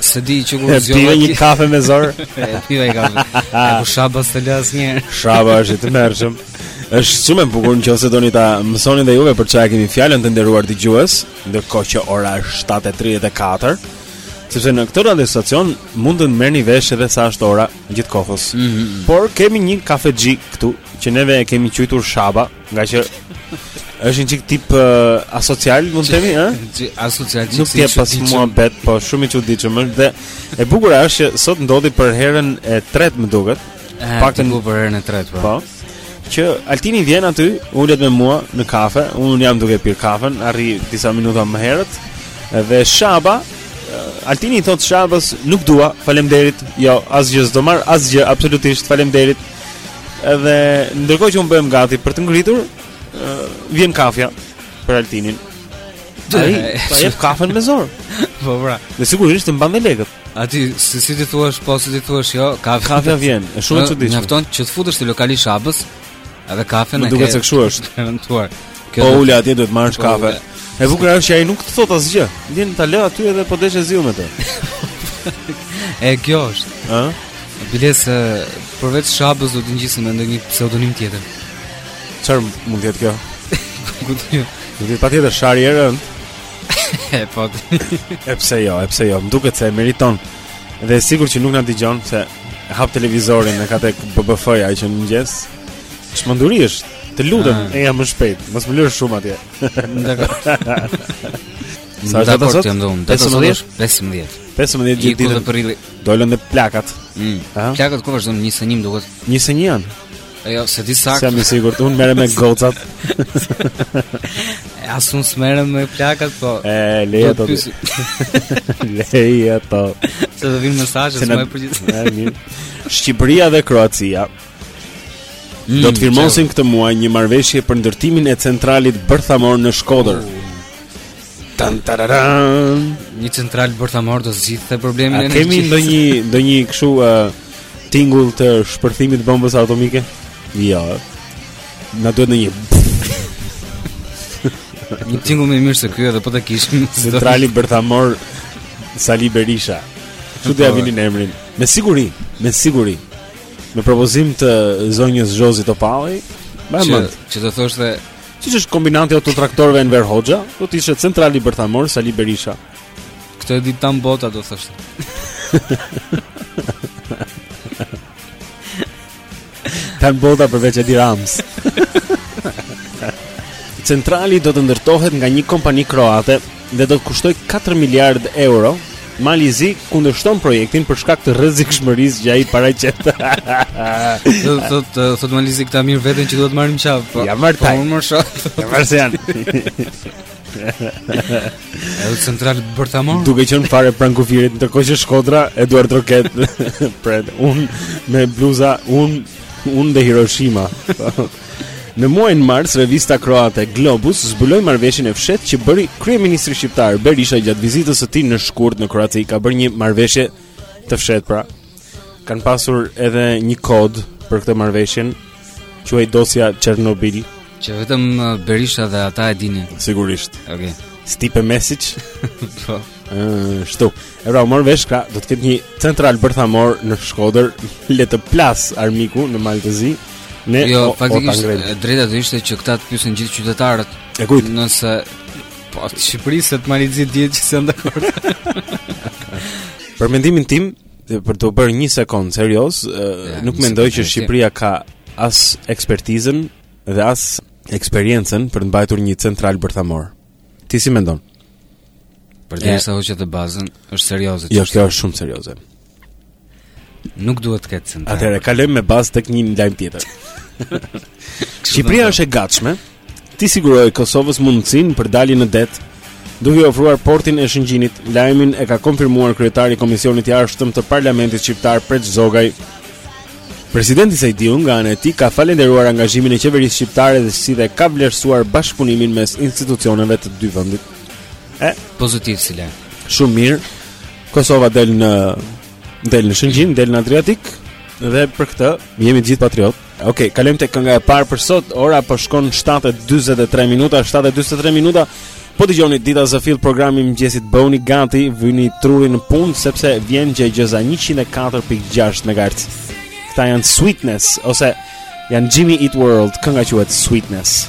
Se di që kur zgjon. Piva një kafe me zor. Piva një kafe. E po shaba s'të lë asnjë. Shaba është i tmerrshëm. Është shumë e bukur në qoftë se doni ta mësoni dhe juve për çfarë kemi fjalën të nderuar dëgjues, ndërkohë që ora është 7:34. Sepse në këtë radiostacion mund të merrni vesh edhe sa është ora gjithë kohës. Mm -hmm. Por kemi një kafexhi këtu që neve e kemi quajtur Shaba. Nga që është një çik tip uh, asocial, mund të themi, ëh? Asocial çik. Nuk e pas muhabet, po shumë i çuditshëm është dhe e bukur është që sot ndodhi për herën e tretë më duket. Të paktën për herën e tretë, po. Po. Që Altini vjen aty, ulet me mua në kafe, unë jam duke pirë kafen, arrij disa minuta më herët dhe Shaba Altini i thotë Shabës, nuk dua, faleminderit. Jo, asgjë s'do marr, asgjë absolutisht, faleminderit. Edhe ndërkohë që unë bëhem gati për t'u ngritur, uh, vjen kafja për Altinin. Ai ta jep kafen me zor. Po pra. Dhe sigurisht të mban dhe lekët. A ti si si ti thua, po si ti thua, jo, kafe kafe vjen. Është shumë e çuditshme. Mjafton që të futesh te lokali i shabës, edhe kafen e ke. Më duket se kshu është. Eventuar. Po ule atje duhet marrësh po, kafe. E bukur është që ai nuk të thot asgjë. Vjen ta lë aty edhe po desh e zihu me të. e kjo është. Ë? Biles përveç Shabës do t'i ngjisim me ndonjë pseudonim tjetër. Çfarë mund të jetë kjo? Ku do të Do të patjetër shari e rënd. e po. e pse jo, e pse jo, më duket se e meriton. Dhe sigur që nuk na dëgjon se hap televizorin e ka tek BBF-ja që në mëngjes. Çmenduri është. Të lutem, ah. e jam më shpejt, mos më lësh shumë atje. Sa është data sot? 15, 15. 15 ditë ditën e prillit. Dolëm te plakat. Mm. Plakat ku vazhdon njësoj më duket. Një sënim janë. Jo, se di saktë. Jam i sigurt, unë merrem me gocat. As unë s'merrem me plakat, po. E lëre këto. Lëre këto. Se do vijnë mesazhe më përgjithësi. Shqipëria dhe Kroacia. Do të firmosin këtë muaj një marrëveshje për ndërtimin e centralit bërthamor në Shkodër. Tan tararan. Një central bërthamor do zgjidhte problemin e energjisë. Kemi ndonjë ndonjë kështu uh, tingull të shpërthimit të bombës atomike? Jo. Na duhet ndonjë Një tingull më mirë se ky edhe po ta kishim centrali bërthamor Sali Berisha. Kshu do ja po. vinin emrin? Me siguri, me siguri. Me propozim të zonjës Jozi Topalli, me që, mend. Që të thoshte siç është kombinati i autotraktorëve Enver Hoxha, do të ishte centrali bërthamor Sali Berisha. Këtë e di tan bota do thoshte. Tan bota përveç Edi Ramës. Centrali do të ndërtohet nga një kompani kroate dhe do të kushtojë 4 miliard euro. Mali i Zi kundërshton projektin për shkak të rrezikshmërisë që ai paraqet. Do të thotë thotë Mali i Zi këta mezi veten që duhet të marrim çaf. Po. Ja marr tani. Po më shoh. Ja marr se janë. Edhe central bërthamor. Duke qenë fare pranë kufirit, ndërkohë që Shkodra e duartroket. Pret, unë me bluza, unë unë dhe Hiroshima. Në muajin mars, revista kroate Globus zbuloi marrëveshjen e fshehtë që bëri kryeministri shqiptar Berisha gjatë vizitës së tij në shkurt në Kroaci. Ka bërë një marrëveshje të fshehtë pra. Kanë pasur edhe një kod për këtë marrëveshje, quhej dosja Çernobil. Që vetëm uh, Berisha dhe ata e dinin. Sigurisht. Okej. Okay. Stipe Mesiç. Po. Shtu. E pra, mor vesh ka, do të ketë një central bërthamor në Shkodër, le të plasë armiku në Mal të Zi. Ne jo, o, faktikisht, o e drejta do ishte që këta të pyesin gjithë qytetarët. E kujt? Nëse po, të Shqipërisë se të marrin gjithë ditë që janë dakord. për mendimin tim, për të bërë një sekond serioz, ja, nuk mendoj që Shqipëria ka as ekspertizën dhe as eksperiencën për të mbajtur një central bërthamor. Ti si mendon? Për të sa hoqet të bazën, është serioze. Jo, kjo është shumë serioze. Nuk duhet të ketë central. Atëherë kalojmë me bazë tek një lajm tjetër. Shqipëria është e gatshme t'i sigurojë Kosovës mundësinë për dalje në det, duke i ofruar portin e Shëngjinit. Lajmin e ka konfirmuar kryetari i Komisionit të Jashtëm të Parlamentit Shqiptar Preç Zogaj. Presidenti Sejdiu nga ana e tij ka falënderuar angazhimin e qeverisë shqiptare dhe si dhe ka vlerësuar bashkëpunimin mes institucioneve të dy vendit. E, pozitiv si lajm. Shumë mirë. Kosova del në del në Shëngjin, del në Adriatik dhe për këtë jemi të gjithë patriotë. Okej, okay, kalojmë tek kënga e parë për sot. Ora po shkon 7:43 minuta, 7:43 minuta. Po dëgjoni dita zë fill programin e mëngjesit bëuni gati, vini trurin në punë sepse vjen gjëegjëza 104.6 MHz. Këta janë Sweetness ose janë Jimmy Eat World, kënga quhet Sweetness.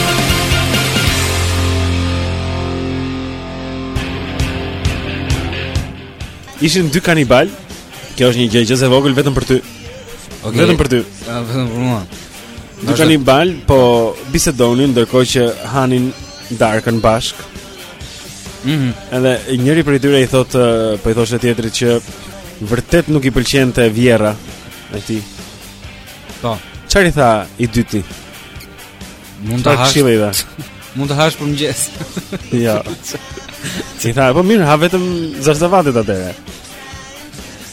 Ishin dy kanibalë. Kjo është një gjëegjëzë e vogël vetëm për ty. Okay. Vetëm për ty. Ja, vetëm për mua. Dy kanibalë po bisedonin ndërkohë që hanin darkën bashkë. Mhm. Mm Edhe njëri prej tyre i thotë po i thoshte tjetrit që vërtet nuk i pëlqente vjehrra e tij. Po. Çfarë i tha i dyti? Mund ta hash. Mund ta hash për mëngjes. Jo. I tha, po mirë, ha vetëm zarzavatet atëherë.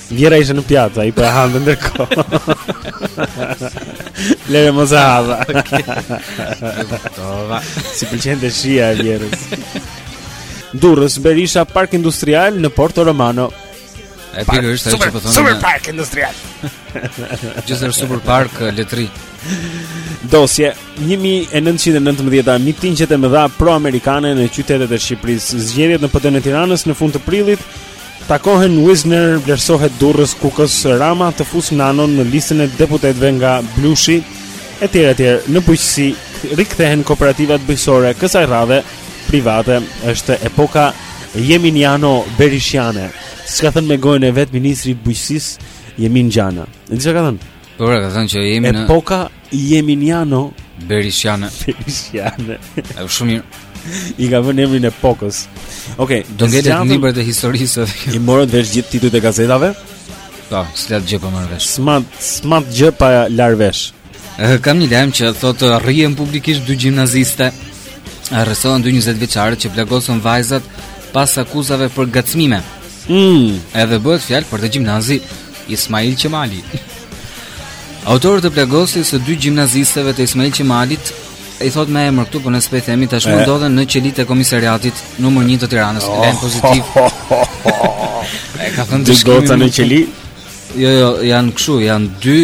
Vjehrra ishte në pjatë, ai po e hante ndërkohë. Lere mos e ha fare. Tha, s'i pëlqente shija e vjehrrës. Durrës, Berisha, Park Industrial në Porto Romano. E pikërisht ajo që po thonë. Super park industrial. Gjithsej super park eh, letri. Dosje 1919 mitingjet e mëdha pro-amerikane në qytetet e Shqipërisë, zgjedhjet në PD-n e Tiranës në fund të prillit, takohen Wisner, vlerësohet Durrës, Kukës, Rama të fusë Nanon në listën e deputetëve nga Blushi etj etj. Në bujqësi rikthehen kooperativat bujqësore kësaj radhe. private është epoka Jeminiano Berishiane. Siç ka thënë me gojën e vet ministri i bujqësisë Jemin Gjana. E di çka ka thënë? Po ka thënë që jemi në epoka Jeminiano Berishiane. Berishiane. Është shumë mirë. I ka vënë emrin epokës. Okej, okay, do ngjelet në librat e historisë. I morët vesh gjithë titujt e gazetave? Po, s'lat gjë pa marr vesh. S'mat, s'mat gjë pa lar vesh. Kam një lajm që thotë rrihen publikisht dy gjimnaziste. Arrestohen dy 20 vjeçarë që plagosën vajzat pas akuzave për ngacmime. Mm. Edhe bëhet fjalë për te gjimnazi Ismail Qemali. Autorët e plagosjes së dy gjimnazisteve të Ismail Qemalit i thotë me emër këtu, por ne s'po i themi tashmë ndodhen në qelitë e komisariatit numër 1 të Tiranës. Oh, Lajm pozitiv. Oh, oh, oh, oh. e ka thënë dy goca në qeli. Jo, jo, janë kështu, janë dy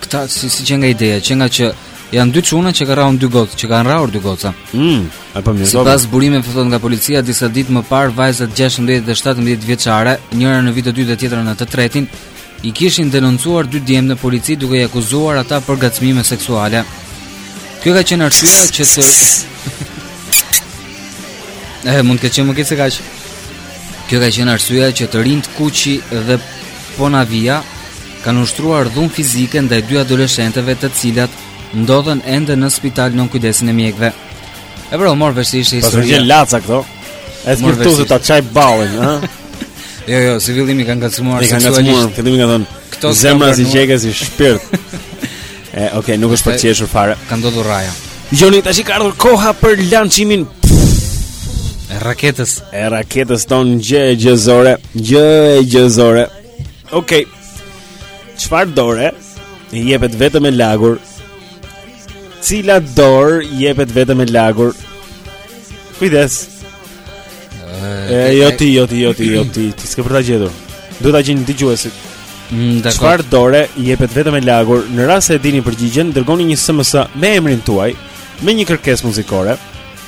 këta si si që nga ideja, që nga që janë dy çuna që kanë rrahur dy goca, që kanë rrahur dy goca. Mm, e po mirë. Sipas burimeve të thotë nga policia, disa ditë më parë vajzat 16 dhe 17 vjeçare, njëra në vitin e dytë dhe tjetra në të tretin, i kishin denoncuar dy djem në polici duke i akuzuar ata për ngacmime seksuale. Kjo ka qenë arsyeja që të E mund të ketë qenë më keq se kaq. Kjo ka qenë arsyeja që të rinjtë Kuqi dhe Ponavia kanë ushtruar dhunë fizike ndaj dy adoleshenteve të cilat ndodhen ende në spital nën kujdesin e mjekëve. E vërë, more vesh si ishte historia. Paskan qenë laca këto. E të mirë tuzë ta qaj ballin, ha? jo, jo, si fillimi kanë ngacmuar seksualisht. Kanë ngacmuar, fillimi kanë thënë, këto zemra si qeke si shpirt. E, ok, nuk është për qeshur fare Ka ndodhur rrahja Gjoni, tashi ka ardhur koha për lançimin E raketës E raketës tonë gjëegjëzore Gjëegjëzore Ok Çfarë dore jepet vetëm e lagur Cila dorë jepet vetëm e lagur Kujdes E, jo ti, jo ti, jo ti, jo ti, ti s'ke për ta gjetur. Duhet ta gjejnë dëgjuesit. Mm, Çfarë dore jepet vetëm e lagur? Në rast se e dini përgjigjen, dërgoni një SMS me emrin tuaj, me një kërkesë muzikore.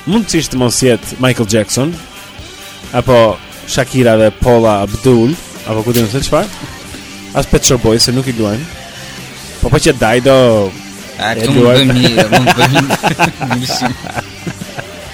Mundësisht të mos jetë Michael Jackson apo Shakira dhe Paula Abdul, apo ku di unë se çfarë? As Pet Shop Boys se nuk i luajmë. Po po qe se do. A këtu mund të bëjmë, mund të bëjmë.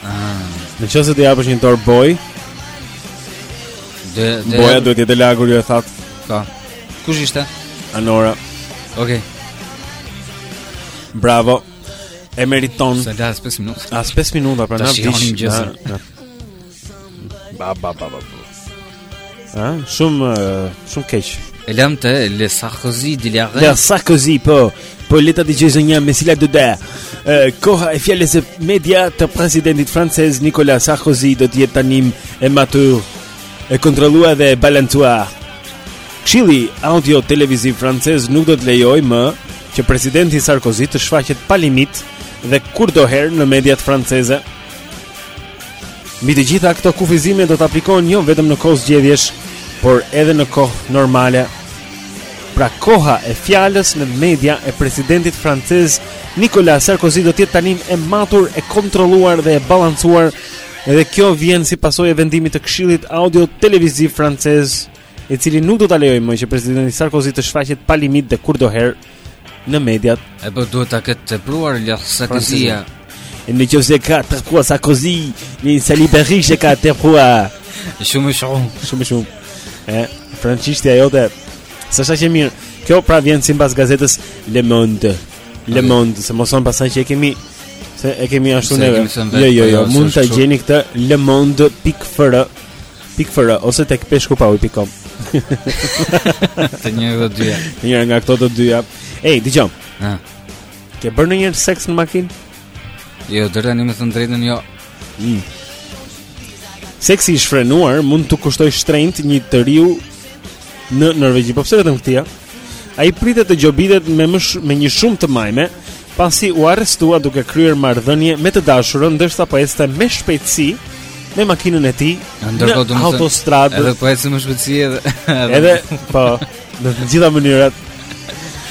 Ah. Në qoftë se të japësh një dorë bojë dhe, dhe, Boja dhe... duhet jetë e lagur jo e thatë Ka Kush ishte? Anora Oke okay. Bravo E meriton S'i da, as 5 minuta As 5 minuta, pra në vishë Në vishë Ba ba ba ba. Ha, shumë shumë keq. E lëm të le Sarkozy di la rrë. Le Sarkozy po. Po le ta dëgjojë zonja me sila do da. Koha e fjalës në media e presidentit francez Nicolas Sarkozy do të jetë tani e matur e kontrolluar dhe e balancuar. Këshilli audio televiziv francez nuk do të lejojë më që presidenti Sarkozy të shfaqet pa limit dhe kurdoherë në mediat franceze. Mbi të gjitha këto kufizime do të aplikohen jo vetëm në kohë zgjedhjesh, por edhe në kohë normale. Pra koha e fjalës në media e presidentit francez Nicolas Sarkozy do të jetë tanimë e matur, e kontrolluar dhe e balancuar. Edhe kjo vjen si pasojë e vendimit të Këshillit Audio Televiziv francez i cili nuk do ta lejojë më që presidenti Sarkozy të shfaqet pa limit dhe kurdoherë në mediat. E po duhet ta ketë tepruar Sarkozia. E në qofë se ka të kuar Sarkozy, një Nsali Berri që ka të kuar. Shumë shumë. Shumë shumë. E, franqishtja jote, s'është aq e mirë. Kjo pra vjen simbas gazetës Le Monde. Le Monde, se moson pasaj që e kemi Se e kemi ashtu neve Jo, jo, jo, mund ta gjeni këtë Le Monde pikë fr Pikë fr, ose tek peshku pa ujë pikë com Te njëra nga dyja Te njëra nga këto të dyja Ej, dëgjom ha. Ke bërë ndonjëherë seks në makinë? Jo, deri tani me thënë të drejtën jo mm. Seksi i shfrenuar mund t'i kushtojë shtrenjtë një të riu në Norvegji Po pse vetëm këtij? Ai pritet të gjobitet me, me një shumë të majme pasi u arrestua duke kryer marrëdhënie me të dashurën ndërsa po ecte me shpejtësi me makinën e tij në autostradë. Edhe po ecte me shpejtësi edhe edhe po në të gjitha mënyrat.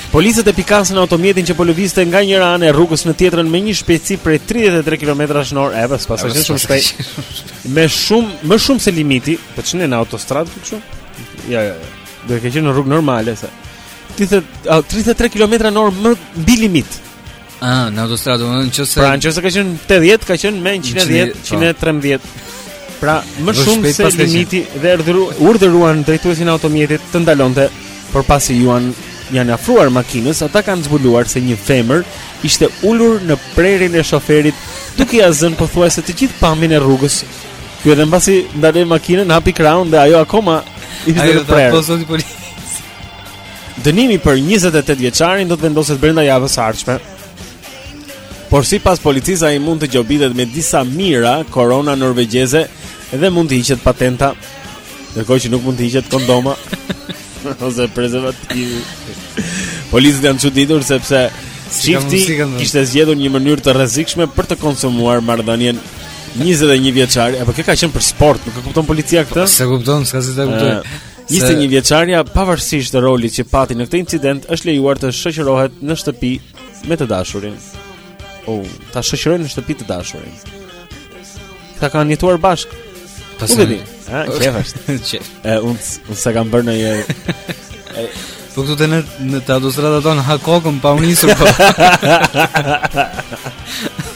Policët e pikasën automjetin që po lëvizte nga njëra anë e rrugës në tjetrën me një shpejtësi prej 33 km/h, e s'paska pas ashtu shumë shpejt. Me shumë më shumë se limiti, po ç'ne në autostradë kështu? Jo, jo, jo. Do të ketë qenë në rrugë normale se. 33 kilometra në orë më mbi limit. Ah, në autostradë, domethënë në qoftë se. Pra, në qoftë se ka qenë 80, ka qenë me 110, 113. Pra, më shumë se limiti dhe urdhëru urdhëruan drejtuesin e automjetit të ndalonte, por pasi ju janë afruar makinës, ata kanë zbuluar se një femër ishte ulur në prehrin e shoferit, duke ia zënë pothuajse të gjithë pamjen e rrugës. Ky edhe mbasi ndaloi makinën, hapi krahun dhe ajo akoma ishte në prehër. Ajo do të Dënimi për 28 vjeçarin do të vendoset brenda javës së ardhshme. Por sipas policisë ai mund të gjobitet me disa mijëra korona norvegjeze dhe mund t'i hiqet patenta. Ndërkohë që nuk mund të hiqet kondoma ose prezervativi. Policët janë çuditur sepse çifti kishte zgjedhur një mënyrë të rrezikshme për të konsumuar marrëdhënien 21 vjeçari, apo kjo ka qenë për sport, nuk e kupton policia këtë? Po, se kupton, s'ka si ta kuptoj. 21 vjeçarja pavarësisht rolit që pati në këtë incident është lejuar të shoqërohet në shtëpi me të dashurin. Oh, ta shoqërojnë në shtëpi të dashurin. A kanë jetuar bashkë. Nuk e di. Ha, çfarë është? Çfarë? Ë, unë unë s'e kam bërë në një Po këtu të në, në te autostrada jonë ha kokën pa u nisur po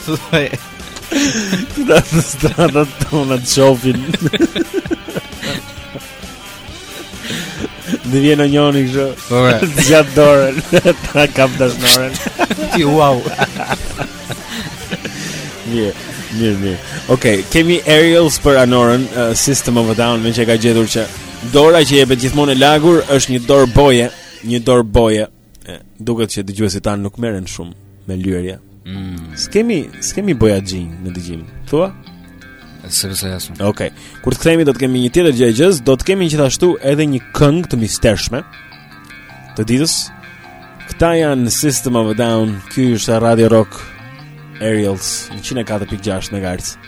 Thuaj Te autostrada jonë atë qopin Dhe vjen njoni kështu po, Zgjat dorën Ta kap dashnoren Ti uau Mirë, mirë, mirë Ok, kemi Aerials për Anorën uh, System of a down Meqë ka gjetur që Dora që jepet gjithmonë e lagur është një dorë boje Një dorë boje E, duket që dëgjuesit tanë nuk merren shumë me lyerje. Mm. S'kemi, s'kemi bojaxhinj në dëgjim, thua? Se vësa jasëm. Okej, okay. kur të kthehemi do të kemi një tjetër gjëegjëzë, do të kemi gjithashtu edhe një këngë të mistershme të ditës. Këta janë System of a Down, kjo është Radio Rock Aerials, 104.6 megaherc.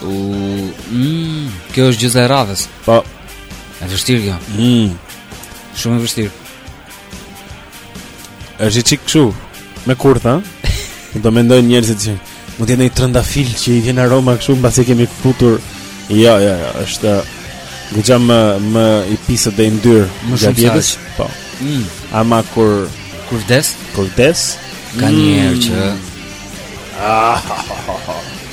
U, mm, kjo është gjëza e radhës. Po. E vështirë kjo. Mm. Shumë e vështirë. Është çik kshu me kurth, ha? Do mendoj njerëzit që mund të jetë një trëndafil që i vjen aroma kshu mbasi kemi futur. Jo, jo, jo, është gjë më, më i pisët dhe i ndyrë Më shumë vjetës, Po mm. Ama kur Kujdes Kujdes Ka mm. njerë që ah,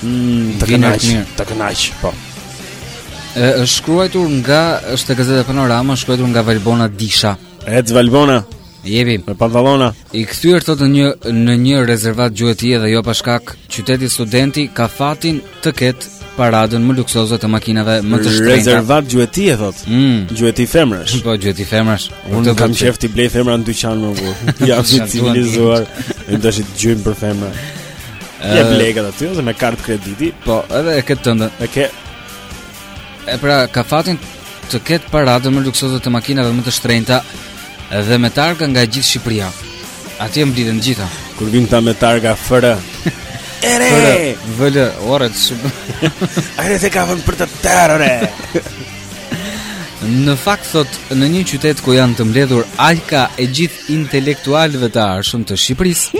Mm, të kënaq, të kënaq, po. E, është shkruajtur nga është gazeta Panorama, është shkruajtur nga Valbona Disha. Ec Valbona. Jepi. Me pantallona. I kthyer thotë në një në një rezervat gjuetie dhe jo pa shkak, Qyteti Studenti ka fatin të ketë paradën më luksoze të makinave më të shtrenjta. Rezervat gjuetie thotë. Mm. Gjueti femrash. Po, gjueti femrash. Unë do kam qejf të blej femra në dyqan më vonë. Jam i civilizuar, më tash i dëgjojmë për femra. I ble gati aty ose me kartë krediti. Po, edhe e ke tënden. E ke. E pra ka fatin të ketë paradën më luksoze të makinave më të shtrenjta dhe me targa nga gjithë Shqipëria. Atje mblidhen gjitha. Kur vijnë ata me targa FR. Ere! FR, VL, orët shumë. Ajde të kafën për të tërë, Në fakt thot, në një qytet ku janë të mbledhur ajka e gjithë intelektualëve të ardhshëm të Shqipërisë.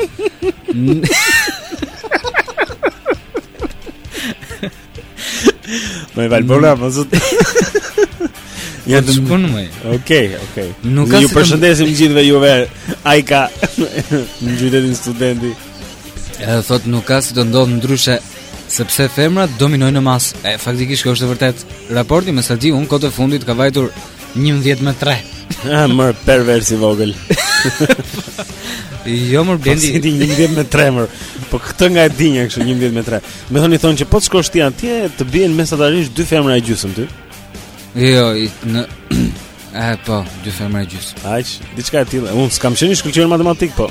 Më val bola, më zot. Ja të shkon më. Okej, okej. Nuk ka ju përshëndesim të gjithëve juve. Ai ka në qytetin studenti. Edhe thot nuk ka si të ndodhë ndryshe sepse femrat dominojnë në masë. E faktikisht kjo është e vërtet. Raporti me sa di un kohët e fundit ka vajtur 11 me 3. Ah, më pervers i vogël. jo më blendi. Po si 11 me 3 më. Po këtë nga e di kështu 11 me 3. Me thoni thonë që po të shkosh ti atje të bien mesatarisht dy femra e gjysmë ty. Jo, në Eh, po, dy femra e gjysmë. Aq, diçka e tillë. Unë s'kam qenë i shkëlqyer matematik, po.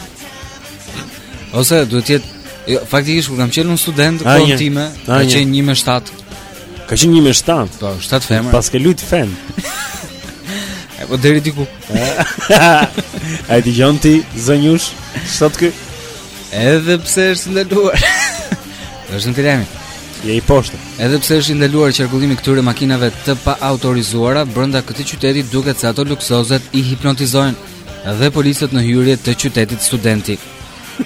Ose duhet të jetë jo, faktikisht kur kam qenë un student kohën time, ka qenë 1 me 7. Ka qenë 1 me 7. Po, 7 femra. Paske lujt fenë. e po deri diku. A i dëgjon ti zonjush, sot kë. Edhe pse është ndaluar. Është në filmin. Je i poshtë. Edhe pse është i ndaluar qarkullimi i këtyre makinave të paautorizuara, brenda këtij qyteti duket se ato luksozet i hipnotizojnë dhe policët në hyrje të qytetit studenti.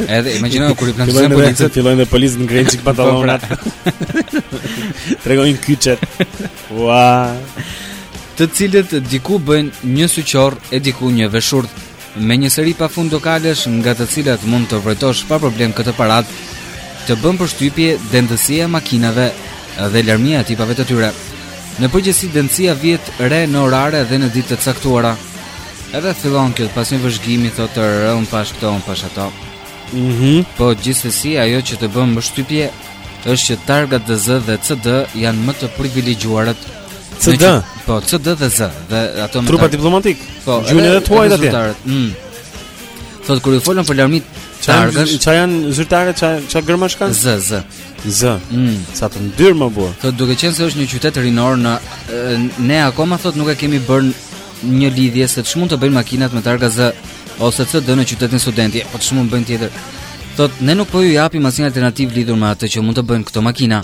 Edhe imagjino kur i hipnotizon policët, fillojnë dhe policët ngren çik po, pra. pantallonat. Tregojnë kyçet. Ua. Të cilët diku bëjnë një sy qorr e diku një vesh shurdh. Me një seri pafund lokalesh nga të cilat mund të vrojtosh pa problem këtë paradë, të bën përshtypje dendësia e makinave dhe larmia e tipave të tyre. Në përgjithësi dendësia vihet re në orare dhe në ditë të caktuara. Edhe fillon kjo pas një vëzhgimi, thot të hënën pash këto, më pash ato. Mm -hmm. Po gjithsesi ajo që të bën përshtypje është që targat Z dhe CD janë më të privilegjuarat CD. Po, CD dhe Z dhe ato me trupa diplomatik. Po, gjuni edhe tuaj atje. Mm. Thot kur u fol për larmi targash, çfarë janë zyrtarët, çfarë çfarë gërmash kanë? Z, Z. Z. Mm. Sa të ndyrë më burr. Thot duke qenë se është një qytet rinor ne ne akoma thot nuk e kemi bërë dot një lidhje se ç'mund të bëjnë makinat me targa Z ose CD në qytetin studenti, po ç'mund të bëjnë tjetër. Thot ne nuk po ju japim asnjë alternativë lidhur me atë që mund të bëjnë këto makina.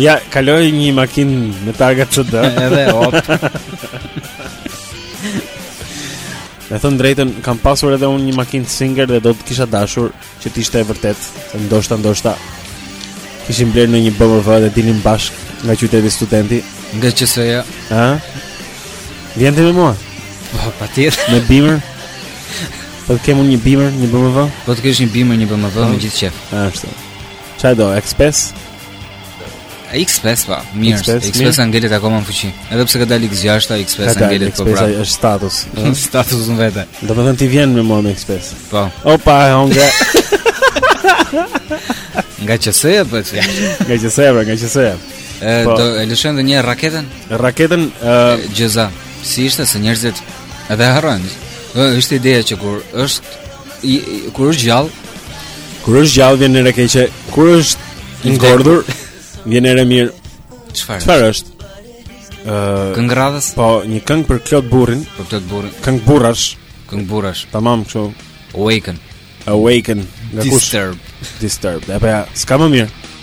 Ja, kaloi një makinë me targa CD Edhe, op Me thënë drejtën, kam pasur edhe unë një makinë singer dhe do të kisha dashur që t'ishte e vërtet Se ndoshta, ndoshta Kishim blerë dhe një BMW dhe dilnim bashk nga qyteti studenti Nga që se ja Ha? Vjen ti me mua? Po, patjetër Me bimër? Po të kemë unë një bimër, një BMW? Po të kesh një bimër, një BMW, po. me gjithë qejf A, është Çfarë do? X5? X5 pa, mirë. X5, X5 ngelet akoma në fuqi. Edhe pse ka dalë X6, X5 ngelet po prapë. X5 është status. status në vete. Domethënë ti vjen me mua me X5. Po. Opa, e honga. Nga që se e për që Nga që se e për, nga që se e për po. Do e lëshojmë dhe një raketën Raketën uh, gjëza Si ishte se njerëzit edhe harrojnë Ishte ideja që kur është kur është gjallë, kur është gjallë vjen erë e keqe, kur është i ngordhur vjen erë e mirë. Çfarë? Çfarë është? Ë, uh, kënga e radhës? Po, një këngë për Klot Burrin, për Klot Burrin. Këngë burrash, këngë burrash. Tamam, kështu. Awaken. Awaken. Disturb. Disturb. E po ja, s'ka më mirë.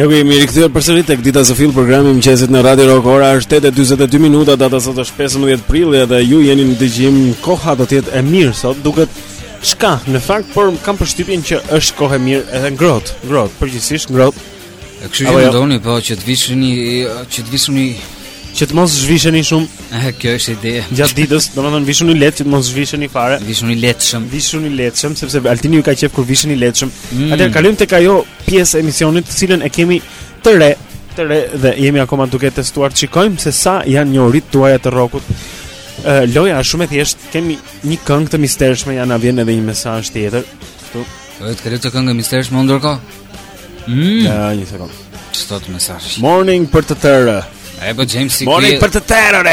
Ja ku jemi rikthyer përsëri tek Dita Zë Fill, programi i mëngjesit në Radio Rock Ora është 8.22 minuta, data sot është 15 prill dhe ju jeni në dëgjim, koha do të jetë e mirë sot duket çka në fakt, por kam përshtypin që është kohë e mirë edhe ngrohtë, ngrohtë, përgjithësisht ngrohtë E kështu që mendoni po që të vishni që të vishni që të mos zhvisheni shumë. Eh, kjo është ideja. Gjatë ditës, domethënë vishuni lehtë që të mos zhvisheni fare. Vishuni lehtëshëm. Vishuni lehtëshëm sepse Altini ju ka qejf kur visheni lehtëshëm. Mm. Atëherë kalojmë tek ajo pjesë e emisionit, të cilën e kemi të re, të re dhe jemi akoma duke testuar, shikojmë se sa janë njohuritë tuaja të rrokut. Uh, loja është shumë e thjeshtë, kemi një këngë të mistershme, ja na vjen edhe një mesazh tjetër. Këtu. Edhe të kaloj te kënga e mistershme ndërkohë. Mm. Ja, një sekondë. Ç'thotë mesazhi. Morning për të tërë. E po James si Morning për të tërë.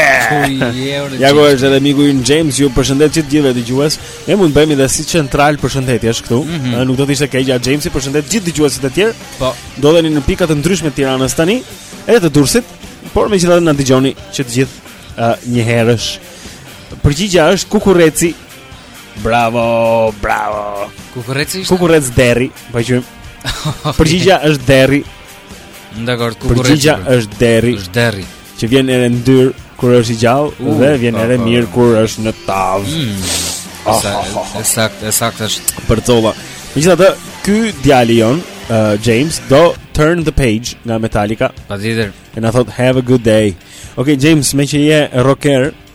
Ja ku është edhe miku ynë James, ju përshëndet gjithë gjithëve dëgjues. Ne mund të bëhemi dhe si central përshëndetjesh këtu. Mm -hmm. Nuk do të ishte keq ja Jamesi përshëndet gjithë dëgjuesit e tjerë. Po. Ndodheni në pika të ndryshme të Tiranës tani, edhe të Durrësit, por megjithatë na dëgjoni që të gjithë uh, njëherësh. Përgjigja është kukurreci Bravo, bravo. Kukurrec ishte? Kukurrec derri, po që. Përgjigja është derri. Dakord, kukurrec. Përgjigja është derri. Është derri. Që vjen erë e ndyrë kur është i gjallë uh, dhe vjen erë e uh, mirë kur është në tavë. Mm. Oh, oh, oh, oh. E saktë, e saktë është. Për colla. Megjithatë, ky djali jonë, uh, James do turn the page nga Metallica. Patjetër. E na thotë have a good day. Okay, James, meqë je rocker,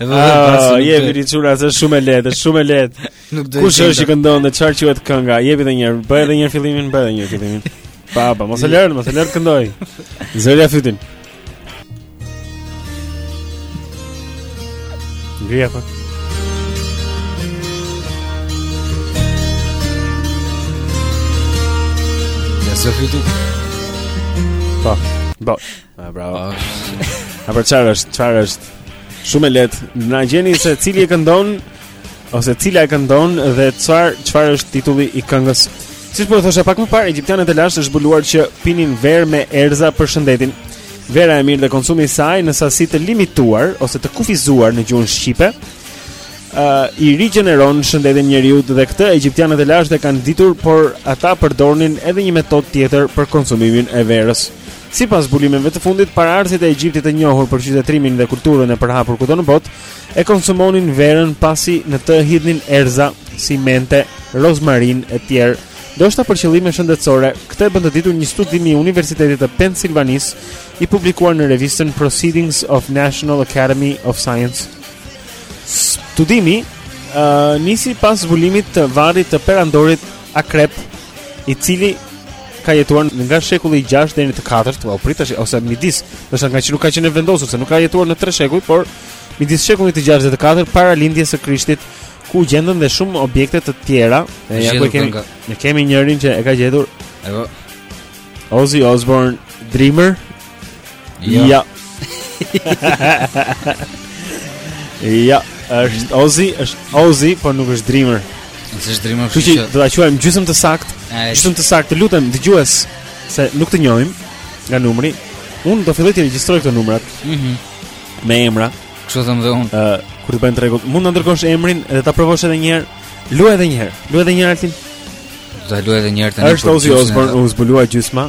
Ah, je veri çuna se shumë e lehtë, shumë e lehtë. Nuk do të. Kush është që këndon dhe çfarë quhet kënga? Jepi edhe një herë, bëj edhe një herë fillimin, bëj edhe një herë fillimin. Pa, pa, mos e lër, mos e lër të këndojë. Zërja fytin. Ngrija pak. Ja, zëri fytin. Pa, pa. Ah, bravo. A për çfarë është? Çfarë është? Shumë e lehtë. Na gjeni se cili e këndon ose cila e këndon dhe çfar çfarë është titulli i këngës. Siç po thosha pak më parë, egjiptianët e lashtë është zbuluar që pinin verë me erëza për shëndetin. Vera e mirë dhe konsumi i saj në sasi të limituar ose të kufizuar në gjuhën shqipe, ë uh, i rigjeneron shëndetin e njeriut dhe këtë egjiptianët e lashtë e kanë ditur, por ata përdornin edhe një metodë tjetër për konsumimin e verës. Sipas zbulimeve të fundit, paraardhësit e Egjiptit të njohur për qytetërimin dhe kulturën e përhapur kudo në botë, e konsumonin verën pasi në të hidhnin erëza, si mente, rozmarin e tjerë. Ndoshta për qëllime shëndetësore, këtë e bën të ditur një studim i Universitetit të Pensilvanisë, i publikuar në revistën Proceedings of National Academy of Science. Studimi uh, nisi pas zbulimit të varrit të perandorit Akrep, i cili ka jetuar nga shekulli 6 deri në 4, po prit tash ose midis, do të nga që nuk ka qenë vendosur se nuk ka jetuar në 3 shekuj, por midis shekullit të 6 dhe të 4 para lindjes së Krishtit, ku gjenden dhe shumë objekte të tjera, e ja ku kemi ne kemi njërin që e ka gjetur. Ajo Ozzy Osbourne Dreamer Ja. Ja, është Ozi, është Ozi, por nuk është Dreamer. Nuk është Dreamer. Kështu që do ta quajmë gjysmë të saktë. Gjysmë të saktë, të lutem dëgjues se nuk të njohim nga numri. Unë do filloj t'i regjistroj këto numrat. Mhm. Mm me emra. Kështu them dhe unë. Ë, uh, kur të bëjmë tregut, mund të ndërkosh emrin dhe ta provosh edhe një herë. Luaj edhe një herë. Luaj edhe një herë Altin. Do luaj edhe një herë tani. Është Ozi Osborn, u zbulua gjysma.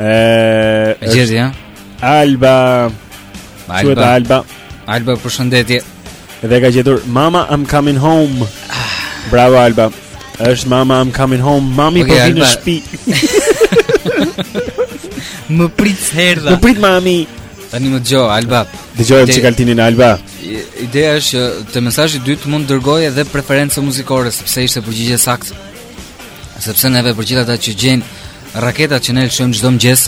Ëh, e gjeti, ha? Alba. Alba. Alba. Alba, përshëndetje. Dhe ka gjetur Mama I'm coming home. Ah. Bravo Alba. Është Mama I'm coming home. Mami okay, po vjen në shtëpi. më prit herda. Më prit mami. Tani më dëgjo Alba. Dëgjoje një çik Altinin Alba. Ideja është që te mesazhi i dytë mund të dërgojë edhe preferencën muzikore, sepse ishte përgjigje e saktë. Sepse neve për gjithë ata që gjejnë raketat që ne lëshojmë çdo mëngjes,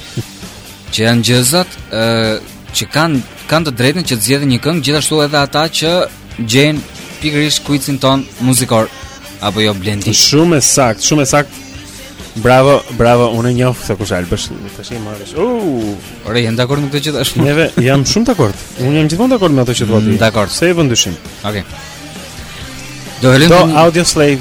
që janë gjëzat, ë që kanë kanë të drejtën që të zgjedhin një këngë, gjithashtu edhe ata që gjejnë pikërisht kuicin tonë muzikor apo jo Blendi. Shumë e saktë, shumë e saktë. Bravo, bravo, unë e njoh se kush Alba është, më tash i marrësh. U, ore, jeni dakord me këtë që thashë. Neve jam shumë dakord. Unë jam gjithmonë dakord me atë që thua ti. Mm, dakord. S'e vë në dyshim. Okej. Okay. Do helim Do Audioslave.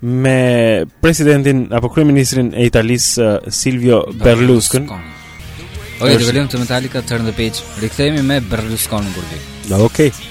me presidentin apo kryeministrin e Italisë Silvio Berlusconi. Okej, do të vëmë Metallica Turn the Page. Rikthehemi me Berlusconi kur vjen. Okej. Okay.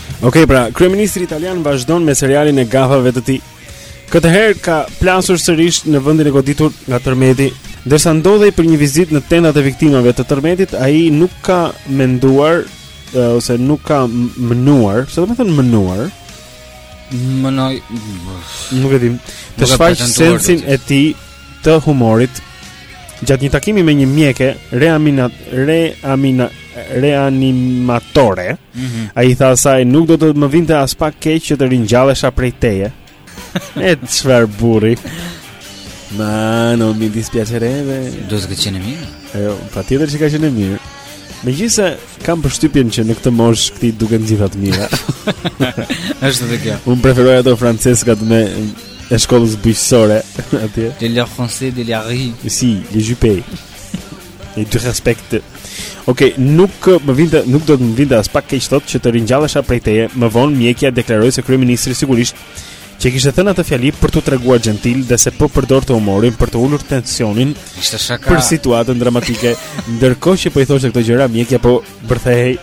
Okej, okay, pra, kryeministri italian vazhdon me serialin e gafave të tij. Këtë herë ka plasur sërish në vendin e goditur nga tërmeti. Ndërsa ndodhej për një vizitë në tendat e viktimave të tërmetit, ai nuk ka menduar ose nuk ka mënuar, ç'do të thotë mënuar. Mënoj. Nuk e di. Të shfaqë sensin e tij të humorit gjatë një takimi me një mjeke reamina reamina reanimatore. Mm -hmm. Ai i tha asaj nuk do të më vinte aspak keq që të ringjallesha prej teje. e çfarë burri. Ma, non mi dispiacerebbe. Do ketë qenë e mirë. Jo, patjetër që ka qenë e mirë. Megjithëse kam përshtypjen që në këtë moshë këtij i duken të gjitha të mira. Është edhe kjo. Unë preferoj ato franceskat me E shkollës bujqësore atje. De la France de la Ri. Si, le jupe. E dy respekt. Okej, okay, nuk më vinte, nuk do të më vinte aspak keq thotë që të ringjallesha prej teje. Më vonë mjekja deklaroi se kryeministri sigurisht që kishte thënë atë fjali për t'u treguar xhentil dhe se po përdorte humorin për të ulur tensionin. Ishte shaka. Për situatën dramatike, ndërkohë që po i thoshte këto gjëra, mjekja po mbërthehej.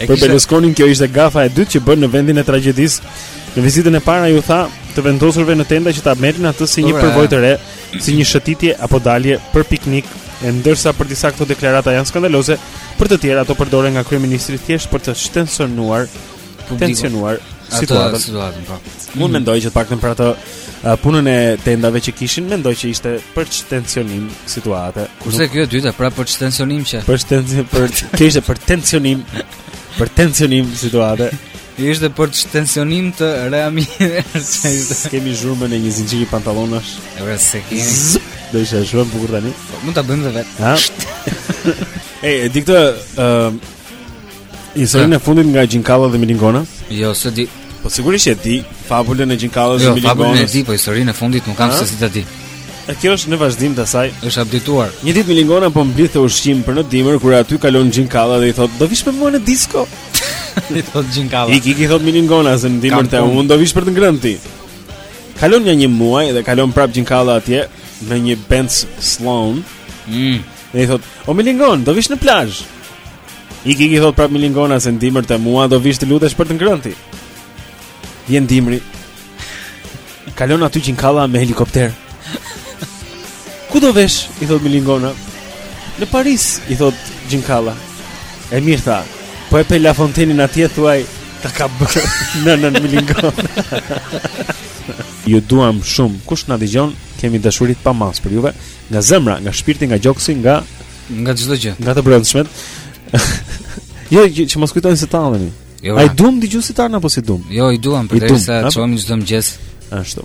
E për Berlusconin kjo ishte gafa e dytë që bën në vendin e tragjedisë. Në vizitën e parë ai u tha të vendosurve në tenda që ta merrin atë si një përvojë të re, si një shëtitje apo dalje për piknik, e ndërsa për disa këto deklarata janë skandaloze, për të tjerë ato përdoren nga kryeministri thjesht për të shtensionuar tensionuar situatën. Situatën, po. Unë mendoj që të paktën për atë uh, punën e tendave që kishin, mendoj që ishte për shtensionim situate. Kurse kjo e dyta pra për tensionim që. Për tensionim, për kishte për tensionim, për tensionim situate. Ishte për tensionim të reami Kemi zhurmën e një zinxhiri pantallonash E vërtetë, s'e kemi Do ishte shumë bukur tani Mund ta bëjmë dhe vetë Ha? e, e di këtë uh, Historinë e fundit nga Gjinkalla dhe Milingona? Jo, s'e di. Po sigurisht e di fabulën e Gjinkallës dhe jo, Milingonës. Jo, fabulën e di, po historinë e fundit nuk kam se si ta di. E kjo është në vazhdim të saj. Është updateuar. Një ditë Milingona po mblidhte ushqim për në dimër kur aty kalon Gjinkalla dhe i thotë, "Do vish me mua në disko?" I thotë Gjinkalla. Ik, ik, i thotë Milingona, "Se në dimër te unë do vish për të ngrënë ti." Kalon nja një muaj dhe kalon prap Gjinkalla atje me një Benz Sloan. Mm. Dhe i thotë, o Milingon, do vish në plazh Ik, ik, i thotë prap Milingona se në dimër te mua do vish të lutesh për të ngrënë ti Vjen dimri Kalon aty Gjinkalla me helikopter Ku do vesh, i thotë Milingona Në Paris, i thotë Gjinkalla E mirë tha Po e pe La Fontenin atje thuaj Ta ka bërë nënën Milingona Ju duam shumë Kush na dëgjon, kemi dashuri pa masë për juve Nga zemra, nga shpirti, nga gjoksi, nga nga çdo gjë. Nga të brendshmet. jo, që mos kujtojnë se tallemi. Jo, A i duam dëgjuesit tanë apo s'i duam? Jo, i duam për ta zgjohemi çdo mëngjes. Ashtu.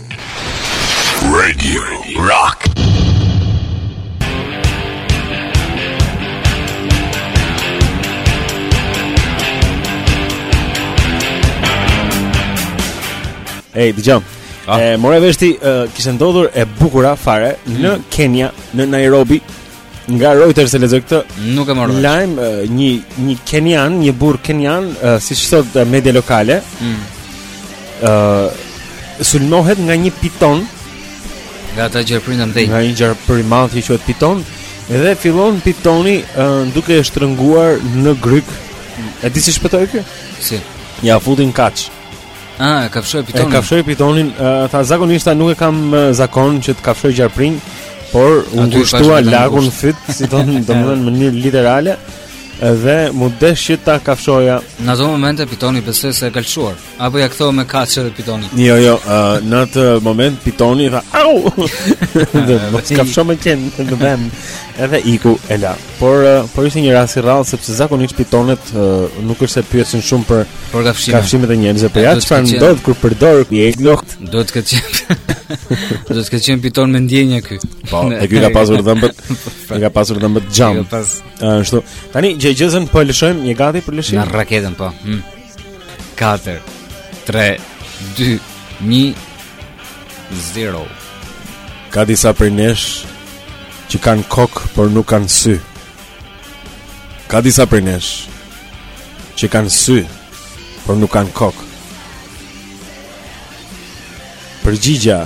Radio Rock. Ej, dëgjo. Ah. E more vesh ti uh, kishte ndodhur e bukura fare në mm. Kenya, në Nairobi, Nga Reuters e lexoj këtë. Nuk e mora. Lajm një një kenian, një burrë kenian, siç thotë media lokale. Ëh, mm. uh, sulmohet nga një piton. Nga ata gjarpërinjtë e mëdhenj. Nga një gjarpër i madh që quhet piton, dhe fillon pitoni uh, duke e shtrënguar në grykë. E di si shpëtoi ky? Si. Ia futi kaç. Ah, e kafshoi pitonin. E kafshoi pitonin, uh, tha zakonisht nuk e kam uh, zakon që të kafshoj gjarprin, por u ngushtua laku në fyt, si thonë, domethënë në mënyrë literale, dhe m'u desh që ta kafshoja. Në ato momente pitoni besoj se e ka lëshuar, apo ia ktheu me kaç dhe pitoni. Jo, jo, uh, në atë moment pitoni tha, "Au!" dhe mos kafsho më që në vend. Edhe iku e la. Por eh, po ishte një rast i rrallë sepse zakonisht pitonet uh, nuk është se pyesin shumë për për kafshimet, kafshimet e njerëzve, por ja çfarë ndodh kur përdor i lot. Duhet të ketë qenë. Duhet të ketë qenë piton me ndjenja ky. Po, e ky ka pasur dhëmbët. Ai ka pasur dhëmbët xham. Ashtu. Pas... Tani gjëegjëzën po e lëshojmë një gati për lëshim. Na raketën po. 4 3 2 1 0 Ka disa prej nesh që kanë kokë por nuk kanë sy. Ka disa prej nesh që kanë sy por nuk kanë kokë. Përgjigja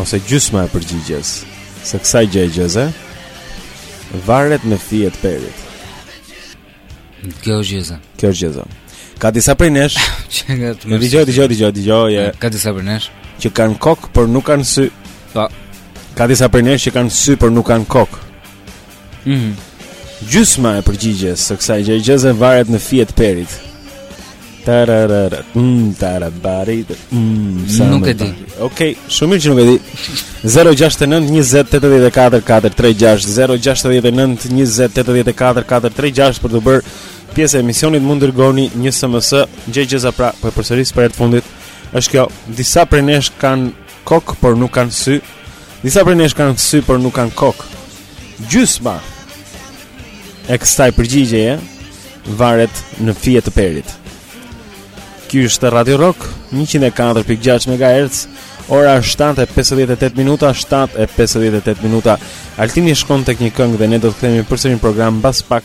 ose gjysma e përgjigjes së kësaj gjëegjëze varet në fije të perit. Kjo është gjëza. Kjo është gjëza. Ka disa prej nesh. Që nga të mërë. Dëgjoj, dëgjoj, dëgjoj, dëgjoj. Ka disa prej nesh. Që kanë kokë, por nuk kanë sy. Pa. Po. Ka disa prej nesh që kanë sy, por nuk kanë kokë. Mhm. Mm Gjysma e përgjigjes së kësaj gjëegjëze varet në fije të perit. Tararara, mm, tarabari, mm, sa Nuk mm e di. bari. Okej, shumë mirë që nuk e di. 069 20 84 436 069 20 84 436 për t'u bërë pjesë e emisionit mund të dërgoni një SMS gjëegjëza pra po e përsëris për herë të fundit. Është kjo, disa prej nesh kanë kokë por nuk kanë sy. Disa prej nesh kanë sy por nuk kanë kokë. Gjysma e kësaj përgjigjeje varet në fije të perit. Ky është Radio Rock 104.6 MHz. Ora është 7:58 minuta, 7:58 minuta. Altini shkon tek një këngë dhe ne do të kthehemi përsëri në program mbas pak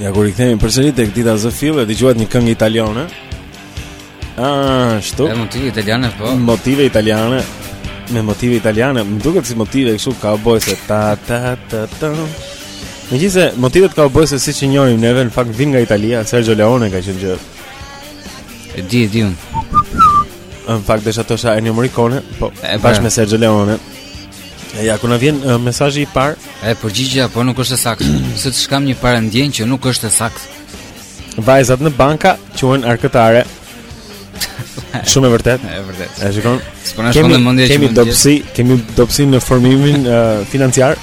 Ja ku rikthehemi përsëri tek Dita zë fill e dëgjuat një këngë italiane Ashtu Me motive italiane po Motive italiane Me motive italiane Më duket si motive kështu kaubojse ta ta ta ta Në gjithë se motive të ka boj se si që njojmë neve në fakt vijnë nga Italia Sergio Leone ka qenë gjë E di e di unë Në fakt desha të thosha Ennio Morricone Po e bashkë me Sergio Leone Ja ku na vjen uh, mesazhi i parë. E përgjigja po nuk është e saktë, sepse kam një parandjenjë që nuk është e saktë. Vajzat në banka quhen arkëtare. Shumë e vërtetë. E vërtetë. E shikon. S'po na shkon në mendje që kemi dobësi, kemi dobësi në formimin uh, financiar.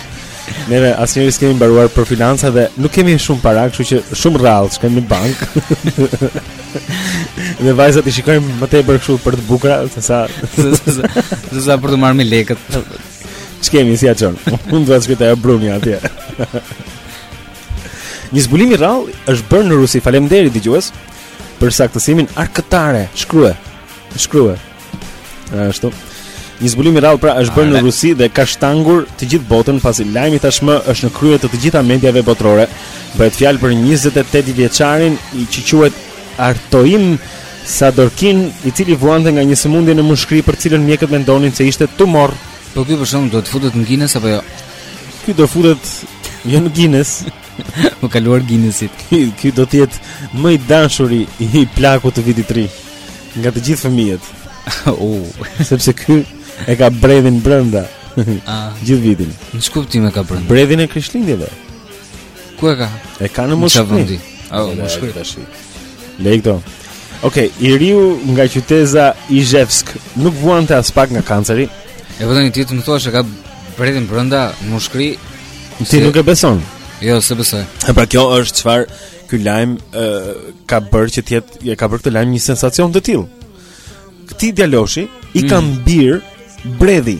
Ne ne asnjëri s'kemi mbaruar për financa dhe nuk kemi shumë para, kështu që shumë rrallë shkojmë në bankë. Dhe vajzat i shikojmë më tepër kështu për të bukura se sa se sa për të marrë lekët. Ç'kemi si ajo? Unë do të shkoj te Bruni atje. Një zbulim i rrallë është bërë në Rusi. Faleminderit dëgjues për saktësimin arkëtare. Shkruaj. Shkruaj. Ashtu. Një zbulim i rrallë pra është bërë në Rusi dhe ka shtangur të gjithë botën pasi lajmi tashmë është në krye të të gjitha mediave botërore. Bëhet fjalë për 28 vjeçarin që quhet Artoim Sadorkin, i cili vuante nga një sëmundje në mushkëri për të cilën mjekët mendonin se ishte tumor. Po ky për shembull do të futet në Guinness apo jo? Ky do futet jo në Guinness. Ua ka kaluar Guinnessit. Ky do të jetë më i dashuri i plakut të Vitit të Ri. Nga të gjithë fëmijët. U, sepse ky e ka bredhin brenda. Ah, gjithë vitin. Në ç'kuptim e ka brenda. Bredhin e Krishtlindjeve. Ku e ka? E ka në Moskë. Oh, Moskë tash. Lekto. Ok, i riu nga qyteza Izhevsk nuk vuante aspak nga kanceri E vërtetë? Ti më thua që ka bredhin brenda mushkrisë Ti nuk e beson Jo, s'e besoj E pra kjo është çfarë ky lajm ka bërë që të jetë, e ka bërë këtë lajm një sensacion të tillë. Këtij djaloshit i ka mm. mbirë bredhi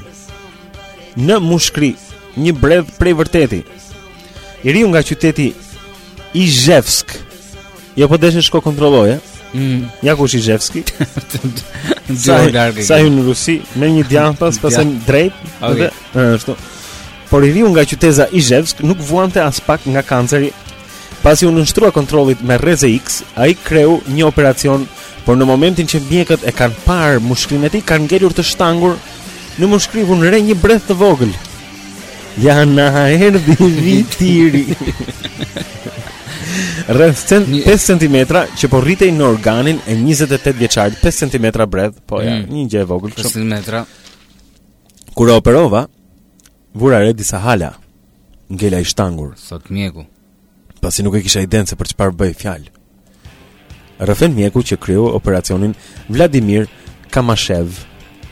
në mushkri, një bredh prej vërteti. I riu nga qyteti Izhevsk. Jo po deshe shko kontrolloje. Mm. Ja ku është Izhevski. sa larg. Sa hyn në Rusi merr një djathtas pastaj ja. drejt. Okay. Dhe, ashtu. Por i riu nga qyteza Izhevsk nuk vuante aspak nga kanceri Pasi u nënshtrua kontrollit me rreze X, ai kreu një operacion, por në momentin që mjekët e kanë parë mushkrinë e tij, kanë ngelur të shtangur në mushkri vunë re një bredh të vogël. Ja na erdhi Viti i Ri. Rreth 5 cm që po rritej në organin e 28 vjeçarit, 5 cm bredh, po ja, mm. një gjë e vogël kështu. 5 cm. Kur e operova, vura re disa hala. Ngela i shtangur. Thotë mjeku. Pasi nuk e kisha idenë se për çfarë bëhej fjalë. Rrëfen mjeku që kreu operacionin Vladimir Kamashev.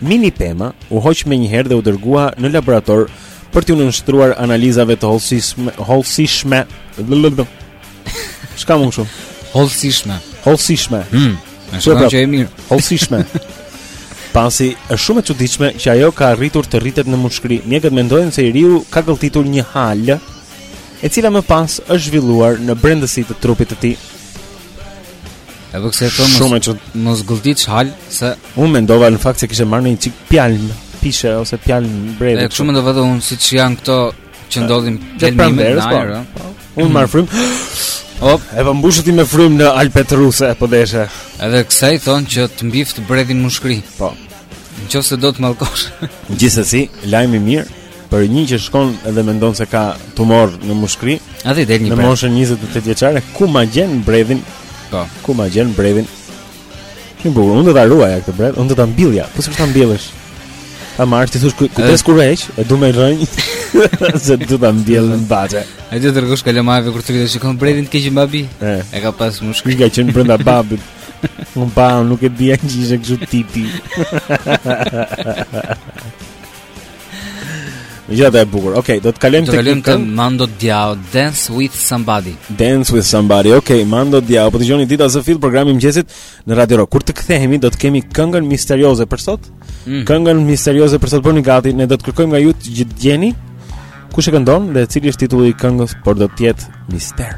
Minipema u hoq menjëherë dhe u dërgua në laborator për t'iu nënshtruar analizave të hollësishme, hollësishme Çka më shumë? Hollësishme. Hollësishme. Hm. Është shumë pra, që e mirë. Hollësishme. Pasi është shumë e çuditshme që ajo ka arritur të rritet në mushkëri. Mjekët mendojnë se i riu ka gëlltitur një halë, e cila më pas është zhvilluar në brendësi të trupit të tij. Edhe pse thonë shumë që mos gëlltit halë se unë mendova në fakt se kishte marrë një çik pjalm, pishe ose pjalm bredhi. E kështu mendova unë siç janë këto Që ndodhin gjatë pranverës, po. po. Unë marr frymë. Hop, e po mbushe ti me frymë në Alpet Ruse, po deshe. Edhe kësaj thonë që të mbiftë bredhi në mushkri. Po. Në qoftë se do të mallkosh. Gjithsesi, lajm i mirë, për një që shkon edhe mendon se ka tumor në mushkri. A dhe del një Në moshën 28 vjeçare, ku ma gjen bredhin? Po. Ku ma gjen bredhin? Shumë bukur. Unë do ta ruaja këtë bredh, unë do ta mbillja. Po sikur ta mbjellësh. Ta marr t'i thosh kujdes kur e heq, e du me rrënjë. Se do ta mbjell në bahçe. A t'i tregosh kalamajve kur të vijnë shiko bredhin që kish babi. E. e ka pas në mushkri ka qenë brenda babit. Unë pra, nuk e dija që ishte kështu tipi. Gjithë atë e bukur. Okej, okay, do të kalojmë tek kalojmë te Mando Diao Dance with Somebody. Dance with Somebody. Okej, okay, Mando Diao, po dëgjoni dita zë fill programin e mëngjesit në Radio Rock. Kur të kthehemi do të kemi këngën misterioze për sot. Mm. Këngën misterioze për sot bëhuni gati, ne do të kërkojmë nga ju të gjeni kush e këndon dhe cili është titulli i këngës, por do të jetë mister.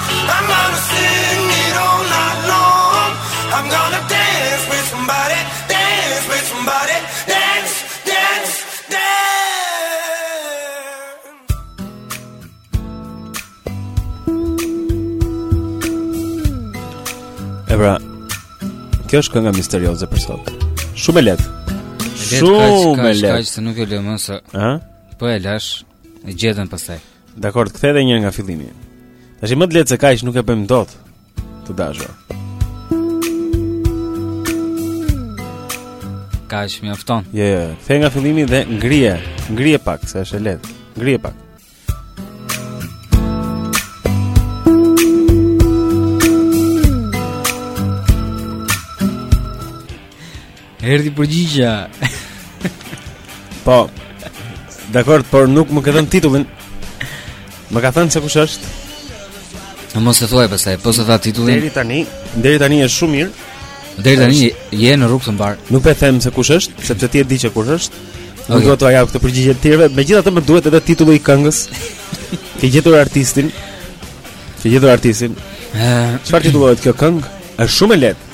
Kjo është kënga misterioze për sot. Shumë e lehtë. Shumë e lehtë. Kaq se nuk e lëmë se. Ëh? Po e lash, e gjetën pastaj. Dakord, kthej edhe një herë nga fillimi. Tashi më të lehtë se kaq nuk e bëjmë dot. Të dashur. Kaq mjafton. Jo, jo, kthej nga fillimi dhe ngrije, ngrije pak, se është e lehtë. Ngrije pak. Erdhi përgjigja. po. Dakord, por nuk më ka thënë titullin. Më ka thënë se kush është. Në mos e thuaj pastaj, po s'e tha titullin. Deri tani, deri tani është shumë mirë. Deri tani je në rrugë të mbarë. Nuk e them se kush është, sepse ti e di që kush është. Nuk okay. do t'ua jap këtë përgjigje të tjerëve. Megjithatë më duhet edhe titulli i këngës. Ke gjetur artistin. Ke gjetur artistin. Çfarë titullohet kjo këngë? Është shumë e lehtë.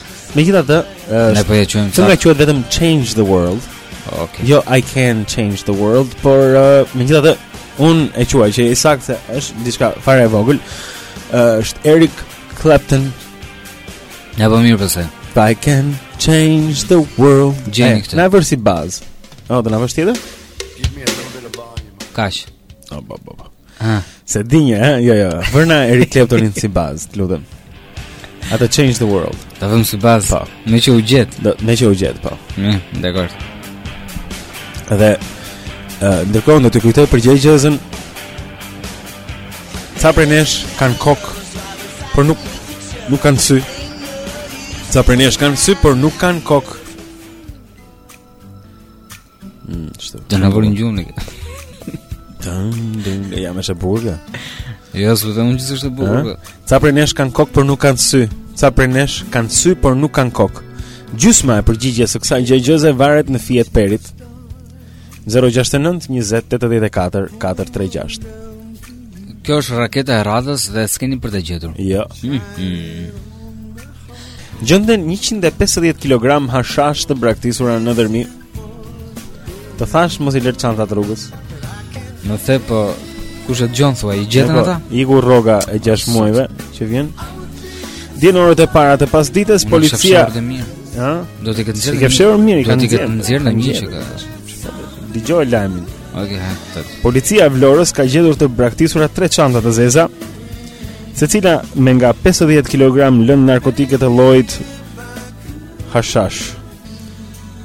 Megjithatë, ne po e quajmë. Kënga quhet vetëm Change the World. Okay. Jo I can change the world, por uh, megjithatë unë e quaj që i saktë se është diçka fare e vogël. Uh, është Eric Clapton. Ja po mirë pse. Po I can change the world. Gjeni këtë. Na e vër si bazë. Oh, do na vësh tjetër? Kaq. Oh, ba, ba, ba. Ah. S'e dije, ha? Jo, jo. Vërna Eric Claptonin si bazë, të lutem. Ata change the world. Ta vëmë si bazë. Po. Meqë u gjet. Po, meqë u gjet, po. Ne, mm, dakord. Dhe ë uh, ndërkohë do t'ju kujtoj për gjëegjëzën. Ca prej nesh kanë kokë, por nuk nuk kanë sy. Ca prej nesh kanë sy, por nuk kanë kokë. Mm, Shtë. Të na vërin gjuni. Dum dum. Ja më e bukur. Ja, s'u them që është e bukur. Ca prej nesh kanë kokë por nuk kanë sy. Ca prej nesh kanë sy por nuk kanë kok. Gjysma e përgjigjes së kësaj gjëegjëze varet në fijet e perit. 069 20 84 436. Kjo është raketa e radhës dhe s'keni për ta gjetur. Jo. Mm -hmm. Gjenden 150 kg hashash të braktisura në Dhërmi Të thashë mos i lër çantat rrugës. Në the po kush e dëgjon thua i gjetën po, ata? Iku rroga e 6 muajve që vjen. Dje në orët e para të pasdites policia. Ëh? Do të ketë nxjerrë. Ke fshehur mirë, do të ketë nxjerrë në një që ka. Dëgjoje lajmin. Okej, okay, Policia e Vlorës ka gjetur të braktisura tre çanta të zeza, secila me nga 50 kg lëndë narkotike të llojit hashash.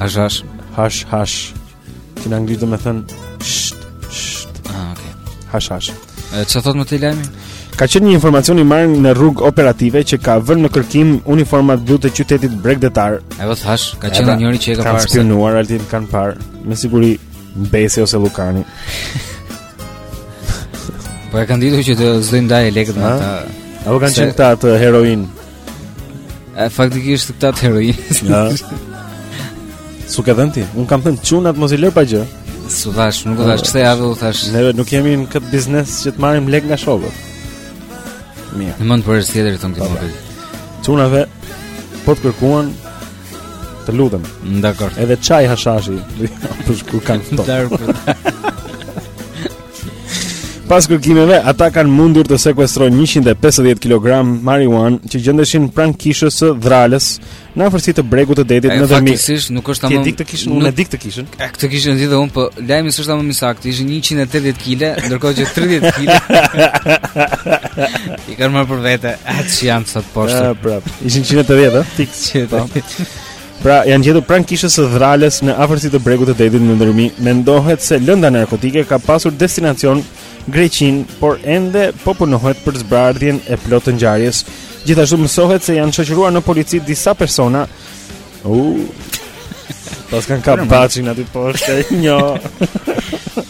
Hash hash Hash hash Që në anglisht do me thënë Sht Sht Ah, ok Hash hash Çfarë thotë më te lajmi? Ka qenë një informacion i marrë në rrugë operative që ka vënë në kërkim uniformat blu të qytetit bregdetar. E po të thashë, ka qenë njëri që e ka parë. Kanë spiunuar Altin kanë parë, me siguri Besi ose Lukani. po e kanë ditur që ti s'do i ndaje lekët me ata. Apo kanë qenë këta të heroinës. E faktikisht këta të heroinës. Ja. S'u ke dhënë ti? U kam thënë çunat mos i lër pa gjë. S'u thashë, nuk u thashë kësaj jave, u thashë. Ne nuk jemi në këtë biznes që të marrim lekë nga shokët. Mirë. Në mend për tjetrin të ndihmoj. Po. Çunave po të kërkuan të lutem. Dakor. Edhe çaj hashashi. Po shku kanë këto. Dakor. Pas kërkimeve, ata kanë mundur të sekuestrojnë 150 kg marijuanë që gjendeshin pranë kishës së Dhralës, në afërsi të bregut të detit në Dhërmi. Faktikisht nuk është tamam. Ti e di këtë kishën, unë e di këtë kishën. E këtë kishën e di dhe unë, po lajmi s'është tamam i saktë. Ishin 180 kg, ndërkohë që 30 kg i kanë marrë për vete. Ata që janë sot poshtë. Po, prap. Ishin 180, ë? Fiks 180. Pra, janë gjetur pranë kishës së Dhralës në afërsi të bregut të detit në Dhërmi. Mendohet se lënda narkotike ka pasur destinacion Greqinë, por ende po punohet për zbardhjen e plotë të ngjarjes. Gjithashtu mësohet se janë shoqëruar në polici disa persona. U paskan kap bacin aty poshtë, një.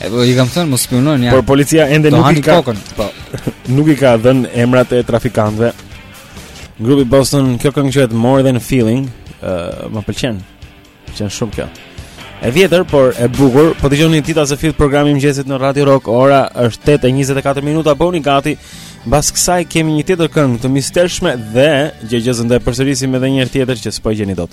E po i kam thënë mos spiunojnë ja. Por policia ende nuk i ka. Po. Nuk i ka dhënë emrat e trafikantëve. Grupi Boston, kjo këngë quhet More Than a Feeling, uh, më pëlqen. Pëlqen shumë kjo. E vjetër, por e bukur. Po dëgjoni Dita Sefte programin e mëngjesit në Radio Rock. Ora është 8:24 minuta. Bëuni gati. Mbas kësaj kemi një tjetër këngë të mistershme dhe gjëegjëzën ta përsërisim edhe një herë tjetër që s'po e gjeni dot.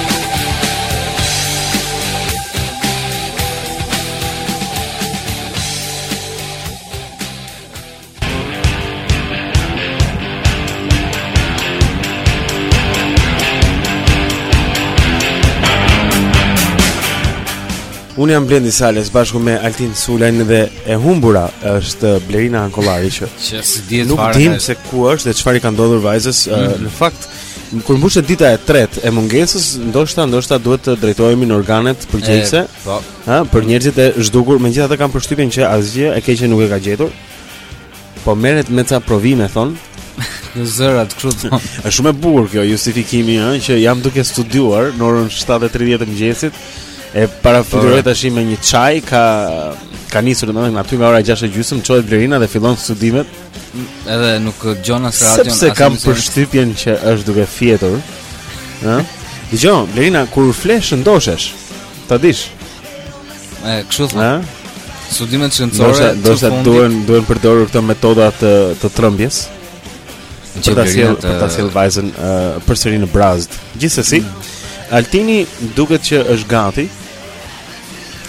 Unë jam Blendi Salaj së bashku me Altin Sulajn dhe e humbura është Blerina Ankollari që nuk dimë se ku është dhe çfarë i ka ndodhur vajzës. Mm. Në fakt Kur mbushet dita e tretë e mungesës, ndoshta ndoshta duhet të drejtohemi në organet përgjegjëse. Po. Ha, për njerëzit e zhdukur, megjithatë kam përshtypjen që asgjë e keqe nuk e ka gjetur. Po merret me ca provime thonë. Zërat kështu thonë. Është shumë e bukur ky justifikimi, ha, që jam duke studiuar në orën 7:30 të mëngjesit. E para parafytyroj tashi me një çaj ka ka nisur domethënë aty nga ora 6:30 çohet Blerina dhe fillon studimet. Edhe nuk dëgjon as radion. Sepse kam përshtypjen që është duke fjetur. Ëh? Dëgjo, Blerina kur flesh shëndoshesh. Ta dish. Ë, kështu thonë. Ëh? Studimet shkencore do të duhen duhen përdorur këto metoda të të trembjes. Që ta sjellë për ta sjellë vajzën përsëri në brazdë. Gjithsesi, mm. Altini duket që është gati.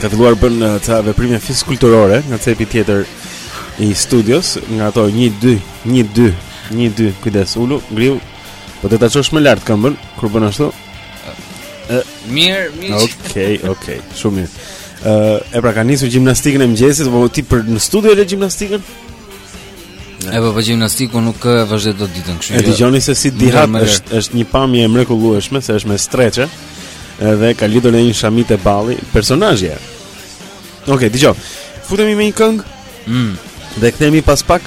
ka filluar bën uh, ca veprime fizkulturore nga cepi tjetër i studios, nga ato 1 2, 1 2, 1 2, kujdes, ulu, ngrihu. Po do ta çosh më lart këmbën kur bën ashtu. Mirë, mirë. Okej, okej, shumë mirë. Ë, uh, e pra ka nisur gjimnastikën e mëngjesit, po ti për në studio e le gjimnastikën? E po, po gjimnastiku nuk vazhdoj dot ditën, kështu që. E dëgjoni se si dihat është është një pamje e mrekullueshme, se është me streçe. Edhe ka lidhur me një shamite balli personazhi. Okej, okay, dëgjo. Futemi me një këngë. Mm. Dhe kthehemi pas pak.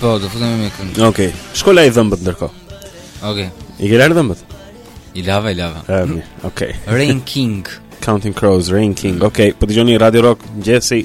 Po, do futemi me këngë. Okej. Okay. Shko laji dhëmbët ndërkohë. Okej. Okay. I ke larë dhëmbët. I lava, i lava. Okej. Okay. Rain King. Counting Crows, Rain King. Okej, okay. po dëgjoni Radio Rock, Jesse.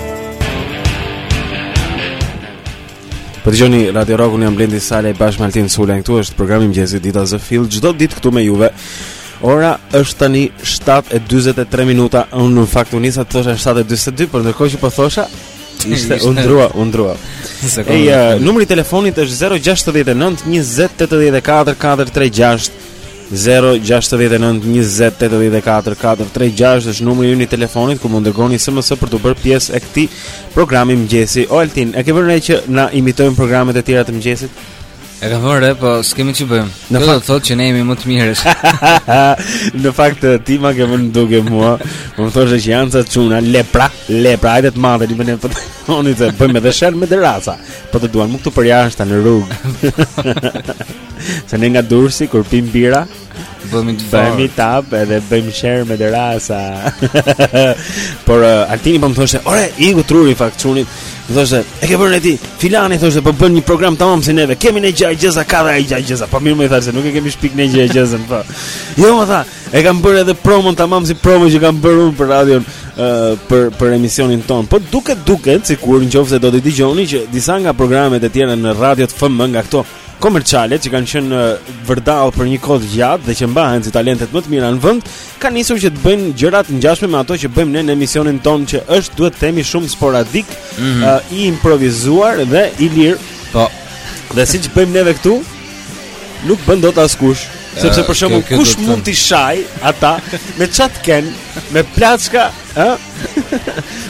Po dëgjoni Radio Rock unë jam Blendi Salaj bashkë me Altin Sulën këtu është programi i mëngjesit Dita Zë Fill çdo ditë këtu me juve. Ora është tani 7:43 minuta. Unë në fakt nisa ta thosha 7:42, por ndërkohë që po thosha ishte u ndërrua, u ndërrua. Ej, uh, numri i telefonit është 069 20 84 436. 0 6 9 20 84 4 3 6 është numri ynë i telefonit ku mund të dërgoni sms për të bërë pjesë e këtij programi mëngjesi O Altin, e ke vënë re që na imitojnë programet e tjera të mëngjesit? E kam vënë re, po s'kemi ç'bëjmë Në Kjo fakt... do të thotë që ne jemi më të mirët Në fakt ti ma ke vënë në dukje mua Më më thoshe që janë ca çuna Lepra, lepra, hajde të madhe Një më një pëtë Unë i të bëjmë edhe sherr me dë Po të duan, mu këtu përjashta në rrugë. Se ne nga Durrësi kur pim birra, bëhemi të bëhemi tapë edhe bëjmë sherr me dërrasa. Por uh, Altini po më thoshte, "Ore, i iku truri fakt çunit." Më thoshte, "E ke vënë re ti?" Filani, thoshte, "Po bën një program tamam si neve. Kemi ne gjëegjëza ka dhe ai gjëegjëza." Po mirë mo i thashë, "Nuk e kemi shpik ne gjëegjëzën." Po. Jo, më tha, E kam bërë edhe promon tamam si promo që kam bërë unë për radion uh, për për emisionin tonë. Po duket duket sikur nëse do t'i dëgjoni që disa nga programet e tjera në radiot FM nga këto komerciale që kanë qenë uh, vërdall për një kohë gjatë dhe që mbahen si talentet më të mira në vend, kanë nisur që të bëjnë gjëra të ngjashme me ato që bëjmë ne në emisionin tonë që është duhet të themi shumë sporadik, mm -hmm. uh, i improvizuar dhe i lirë. Po. Dhe siç bëjmë neve këtu, Nuk bën dot askush, sepse për shembull kush mund t'i shajë ata me ç'të kenë, me plaçka, ë?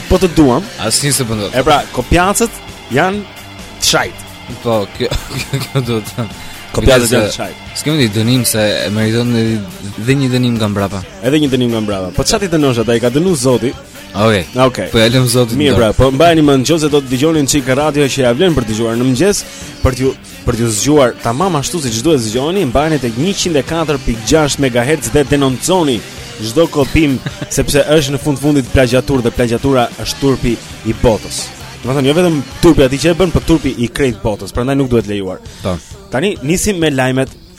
Po të duam. Asnjë s'e bën dot. E pra, kopjacët janë të shajt. Po, kjo kjo do të thënë. Kopjacët janë të shajt. S'kem di dënim se e meriton dhe një dënim nga mbrapa. Edhe një dënim nga mbrapa. Po ça t'i dënosh ata i ka dënuar Zoti. Okej. Okay. Okay. Po ia lëmë Zotit. Mirë, pra, po mbajeni mend nëse do të dëgjoni një çikë radio që ia vlen për të dëgjuar në mëngjes për t'ju Për t'ju zgjuar tamam ashtu siç duhet zgjoheni, mbajeni tek 104.6 MHz dhe denonconi çdo kopim sepse është në fund fundit plagjiaturë dhe plagjiatura është turpi i botës. Domethënë jo vetëm turpi i atij që e bën, por turpi i krejt botës, prandaj nuk duhet lejuar. Po. Tani nisim me lajmet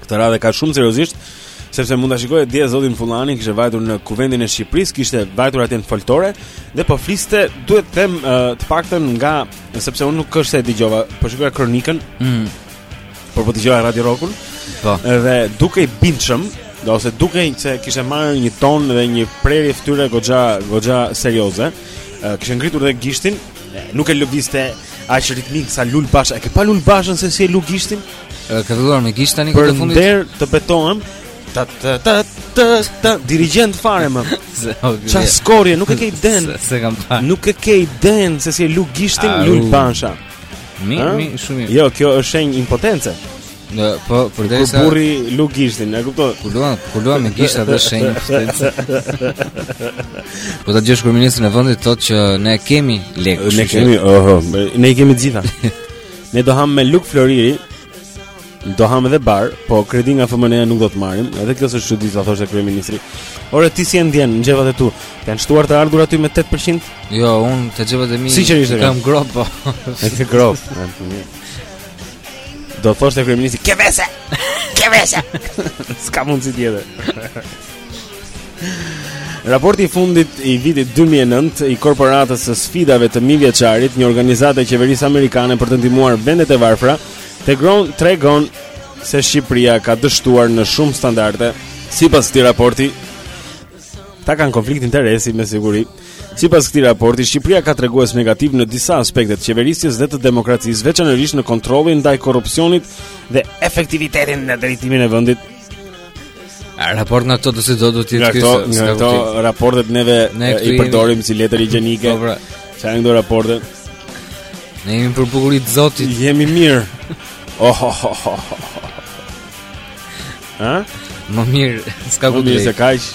Këtë radhë kam shumë seriozisht, sepse mund ta shikoje dje, zoti Fullani kishte vajtur në Kuvendin e Shqipërisë, kishte vajtur atje në foltore dhe po fliste, duhet të them të paktën nga sepse unë nuk është se e dëgjova, po shikoja kronikën. Mm. Por po dëgjoja Radio Rockun. Po. Dhe dukej i bindshëm, do ose dukej se kishte marrë një ton dhe një prerje fytyre goxha goxha serioze, kishte ngritur dhe gishtin, nuk e lëvizte aq ritmik sa Lul Basha. E ke parë Lul Bashën se si e luan gishtin? Ëh. Këtë duar me gisht tani këtë fundit Për nder të betohem Ta ta ta ta ta Dirigent fare më Qa s'korrje nuk e ke idenë S'e kam parë Nuk e ke idenë se si e luan gishtin Luli Basha Mi, mi, shumë Jo, kjo është shenjë impotence Në, po, për dhe sa... burri luan gishtin, e kupton? Kur luan, kur luan me gishta është shenjë impotence Po të dëgjosh kryeministrin e vendit, thotë që ne kemi lekë Ne kemi, oho, ne i kemi gjitha Ne do hamë me lugë floriri Do hamë dhe bar Po kredi nga FMN-ja nuk do të marrim Edhe kjo është çudi siç e thoshte kryeministri Ore ti si e ndjen në xhepat e tu T'janë shtuar të ardhurat ty me 8% Jo, unë te xhepat e mi Si që ishte kam gropë po E ke gropë Do thoshte kryeministri Ke vese Ke vese S'ka mundësi tjetër Raporti i fundit i vitit 2009 i korporatës së sfidave të mijëvjeçarit, një organizatë e qeverisë amerikane për të ndihmuar vendet e varfra, tegron tregon se Shqipëria ka dështuar në shumë standarde. Sipas këtij raporti, ta kanë konflikt interesi me siguri. Sipas këtij raporti, Shqipëria ka tregues negativë në disa aspekte të qeverisjes dhe të demokracisë, veçanërisht në kontrollin ndaj korrupsionit dhe efektivitetin në drejtimin e vendit. A raport nga këto do si do do të jetë ky? Nga këto raportet neve ne i përdorim si letër higjienike. Po pra. Sa janë këto raporte? Ne jemi për bukuri të zotit. Jemi mirë. Oh, oh, oh, oh. Ha? Më mirë, s'ka ku të. Më mirë se kaq.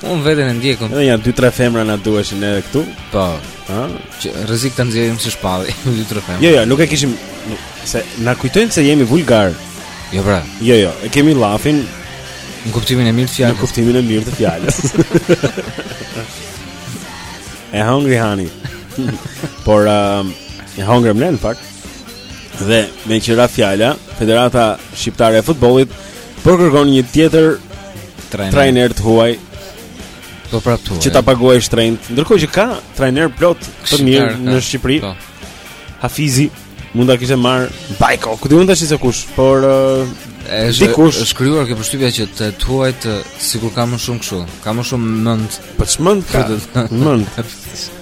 Unë veten e ndjek unë. Edhe janë dy tre femra na duheshin edhe këtu. Po, ha? Që rrezik ta nxjerrim si shpallje, dy tre femra. Jo, jo, nuk e kishim se na kujtojnë se jemi vulgar. Jo, pra. Jo, jo, e kemi llafin në kuptimin e mirë të fjalës. Në kuptimin e mirë të fjalës. e hungry honey. Por um, e hungry men fakt. Dhe meqë ra fjala, Federata Shqiptare e Futbollit Po kërkon një tjetër trajner, trajner të huaj. Po prapë të huaj. Që ta paguaj shtrenjt, ndërkohë që ka trajner plot të mirë në Shqipëri. Po. Hafizi mund ta kishte marr Bajko, ku di unë tash se kush, por uh, është është krijuar kjo përshtypja që të huajt sikur ka më shumë kështu, kanë më shumë mend. Po ç'mend ka? Mend.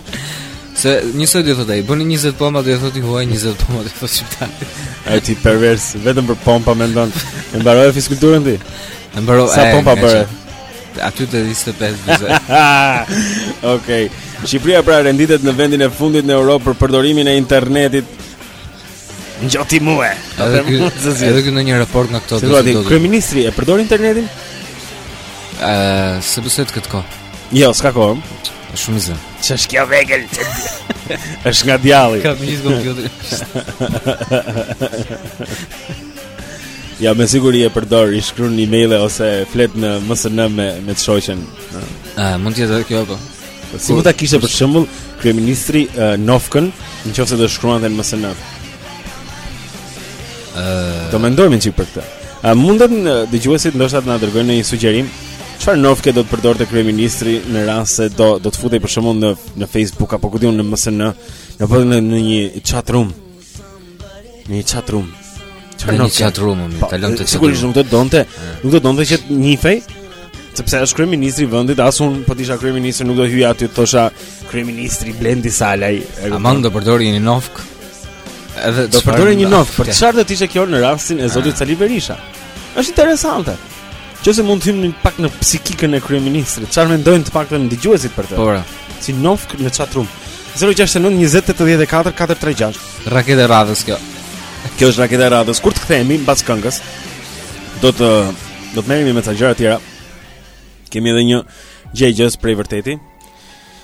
Se njësoj do thotë ai, bëni 20 pompa do thotë i huaji 20 pompa do thotë shqiptari. A ti pervers, vetëm për pompa mendon. E mbaroi fiskulturën ti. E mbaroi. Sa pompa bëre? Aty te 25 vizë. Okej. Shqipëria pra renditet në vendin e fundit në Europë për përdorimin e internetit. Ngjo ti mua. Edhe ky edhe ky në një raport nga këto do të Kryeministri e përdor internetin? Ë, uh, s'besoj të ketë kohë. Jo, s'ka kohë. Është shumë i zënë. Ç'është kjo vegël? Është nga djalli. Ka vizë kompjuterin. Jo, me siguri e përdor, i shkruan e-maile ose flet në MSN me me të shoqen. Ë, uh, mund të jetë kjo apo? Si mund ta kishte për shembull kryeministri uh, nofkën, në qoftë se do shkruante në MSN? Ëh, do mendojmë një çik për këtë. A mundën dëgjuesit ndoshta të na dërgojnë një sugjerim? Çfarë Nofke do të përdorte kryeministri në rast se do do të futej për shembull në në Facebook apo ku di unë në MSN, në, apo në një chat room? Në një chat room. Në një chat room, më po, kalon të Sigurisht nuk do të donte, nuk do të donte që të njifej. Sepse është kryeministri i vendit, as un po t'isha kryeministri nuk do hyja aty të thosha kryeministri Blendi Salaj. Ama do përdorja një nofk. Edhe do përdorja një nofk, por çfarë do të ishte kjo në rastin e zotit ah. Sali Berisha? Është interesante. Që se mund të hyjmë një pak në psikikën e kryeministrit Çarë mendojnë të paktën dëgjuesit për të Po pra Si nofk në chat room 069 20 84 436 Raketa e radhës kjo Kjo është raketa e radhës Kur të kthehemi mbas këngës Do të Do të merremi me ca gjëra tjera Kemi edhe një gjëegjëzë prej vërteti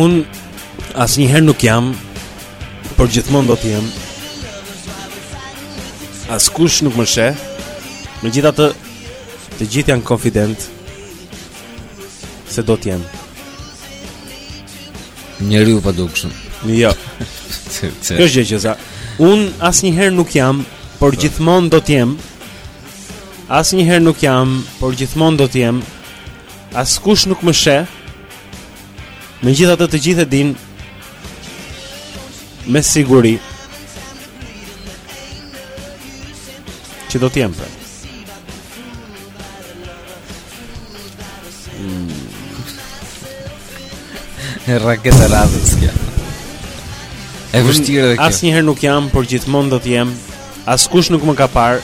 Un asnjëherë nuk jam por gjithmonë do të jem. Askush nuk më sheh. Megjithatë, të gjithë janë konfident se do të jem. Njeriu i padukshëm. Jo. Kjo është gjëegjëza. Un asnjëherë nuk jam, por po. gjithmonë do të jem. Asnjëherë nuk jam, por gjithmonë do të jem. Askush nuk më sheh. Megjithatë të gjithë e dinë me siguri që do të jem pra. Mm. E ka e radhës kjo. E vështirë edhe kjo. Asnjëherë nuk jam, por gjithmonë do të jem. Askush nuk më ka parë.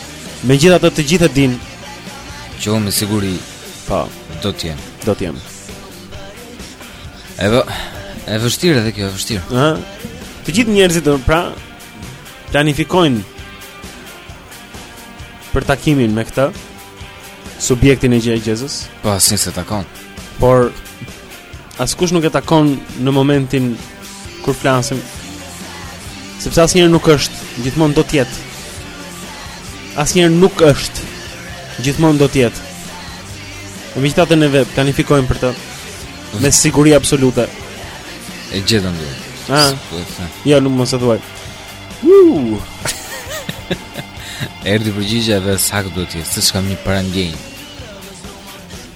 Megjithatë të gjithë e dinë Që unë me siguri Po Do t'jem Do t'jem E vë E vështirë edhe kjo, e vështirë Ëh. Të gjithë njerëzit pra Planifikojnë Për takimin me këtë Subjektin e gjëegjëzës Po asnjë s'e takon Por Askush nuk e takon në momentin kur flasim. Sepse asnjëherë nuk është, gjithmonë do të jetë. Asnjëherë nuk është, gjithmonë do të jetë. Megjithatë neve planifikojmë për të me siguri absolute. E gjetëm dhe. Ha? Po, ja, nuk më se duaj. Uuu! Erdi përgjigja dhe e saktë do t'jetë, se ç'kam një parandjenjë.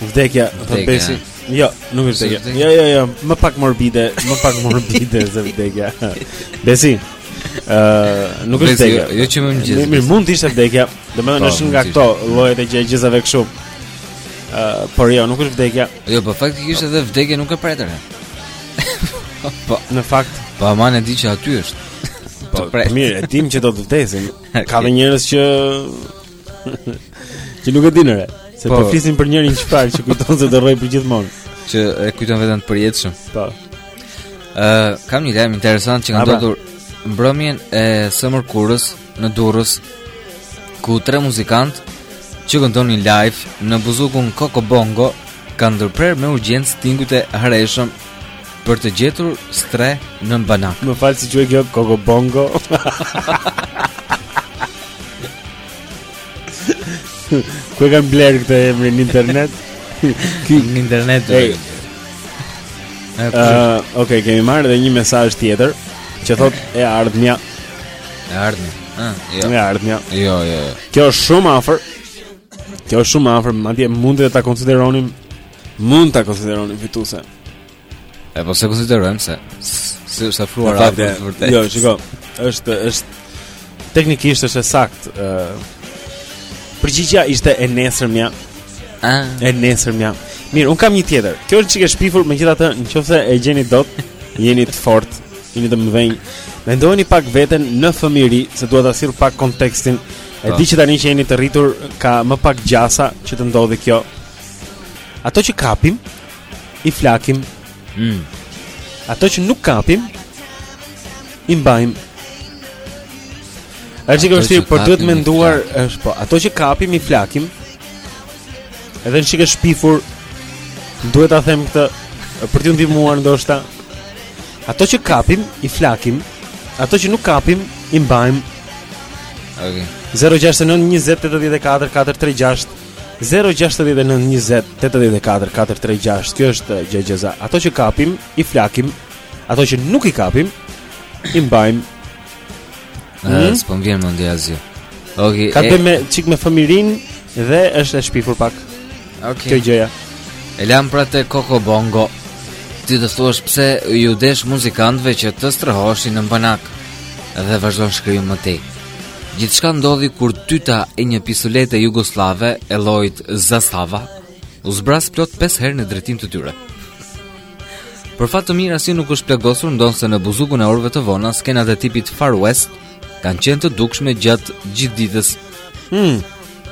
Vdekja, thot Besi. Jo, nuk është vdekja. Jo, jo, jo, më pak morbide, më pak morbide se vdekja. Besi. Ë, nuk është vdekja. Jo, jo që më mëngjes. Mirë, mund të ishte vdekja. Domethënë po, është nga këto llojet e gjëzave kështu. Ë, por jo, nuk është vdekja. Jo, po faktikisht edhe vdekja nuk e pret re. Po, në fakt, po aman e di që aty është. Po, mirë, e dim që do të vdesin. Ka dhe njerëz që Që nuk e dinë re, se po, po flisnim për njërin çfarë që kujton se do rroj për gjithmonë. Që e kujton veten të përjetshëm. Po. Ë, uh, kam një lajm interesant që ka pra. ndodhur mbrëmjen e së mërkurës në Durrës ku tre muzikantë që këndonin live në buzukun Coco Bongo kanë ndërprerë me urgjencë tingujt e hareshëm për të gjetur strehë në banak. Më fal si quhet kjo Coco Bongo. Ku e kanë bler këtë emrin në internet? Ky në internet. Ej. Ëh, uh, okay, kemi marrë edhe një mesazh tjetër që thot e ardhmja. E ardhmja. Ëh, jo. E ardhmja. Jo, jo, jo. Kjo është shumë afër. Kjo është shumë afër, madje mund të ta konsideronim Mund ta konsideroni fituese. E po se konsiderojmë se s'e është afruar atë të vërtetë. Jo, shiko. Është është teknikisht e saktë. ë Përgjigja ishte e nesërmja. Ah. E nesërmja. Mirë, un kam një tjetër. Kjo është çikë e shpifur, megjithatë, nëse e gjeni dot, jeni të fortë, jeni të mëdhenj. Mendojeni pak veten në fëmijëri, se dua ta sjell pak kontekstin. E di që tani që jeni të rritur, ka më pak gjasa që të ndodhë kjo. Ato që kapim i flakim. Mm. Ato që nuk kapim i mbajmë. Është e vështirë, por duhet menduar, është po, ato që kapim i flakim. Edhe një çikë e shpifur duhet ta them këtë për t'ju ndihmuar ndoshta. Ato që kapim i flakim, ato që nuk kapim i mbajmë. Okej. Okay. 069 20 84 436 069 20 84 436 Kjo është eh, gjëgjëza Ato që kapim, i flakim Ato që nuk i kapim, i mbajmë eh, hmm? S'po më vjen mendja okay, Ka të bëjë një çikë me fëmijërinë Dhe është e shpifur pak okay. Kjo gjëza E lamë pra te Coco Bongo Ti do thuash pse iu desh muzikantëve që të strehoheshin nën banak Dhe vazhdon shkrimi më tej Gjithçka ndodhi kur tyta e një pistolete jugosllave e llojit Zastava u zbras plot 5 herë në drejtim të tyre. Për fat të mirë asnjë nuk është plagosur, ndonëse në buzukun e orëve të vona skenat e tipit Far West kanë qenë të dukshme gjatë gjithë ditës. Hmm.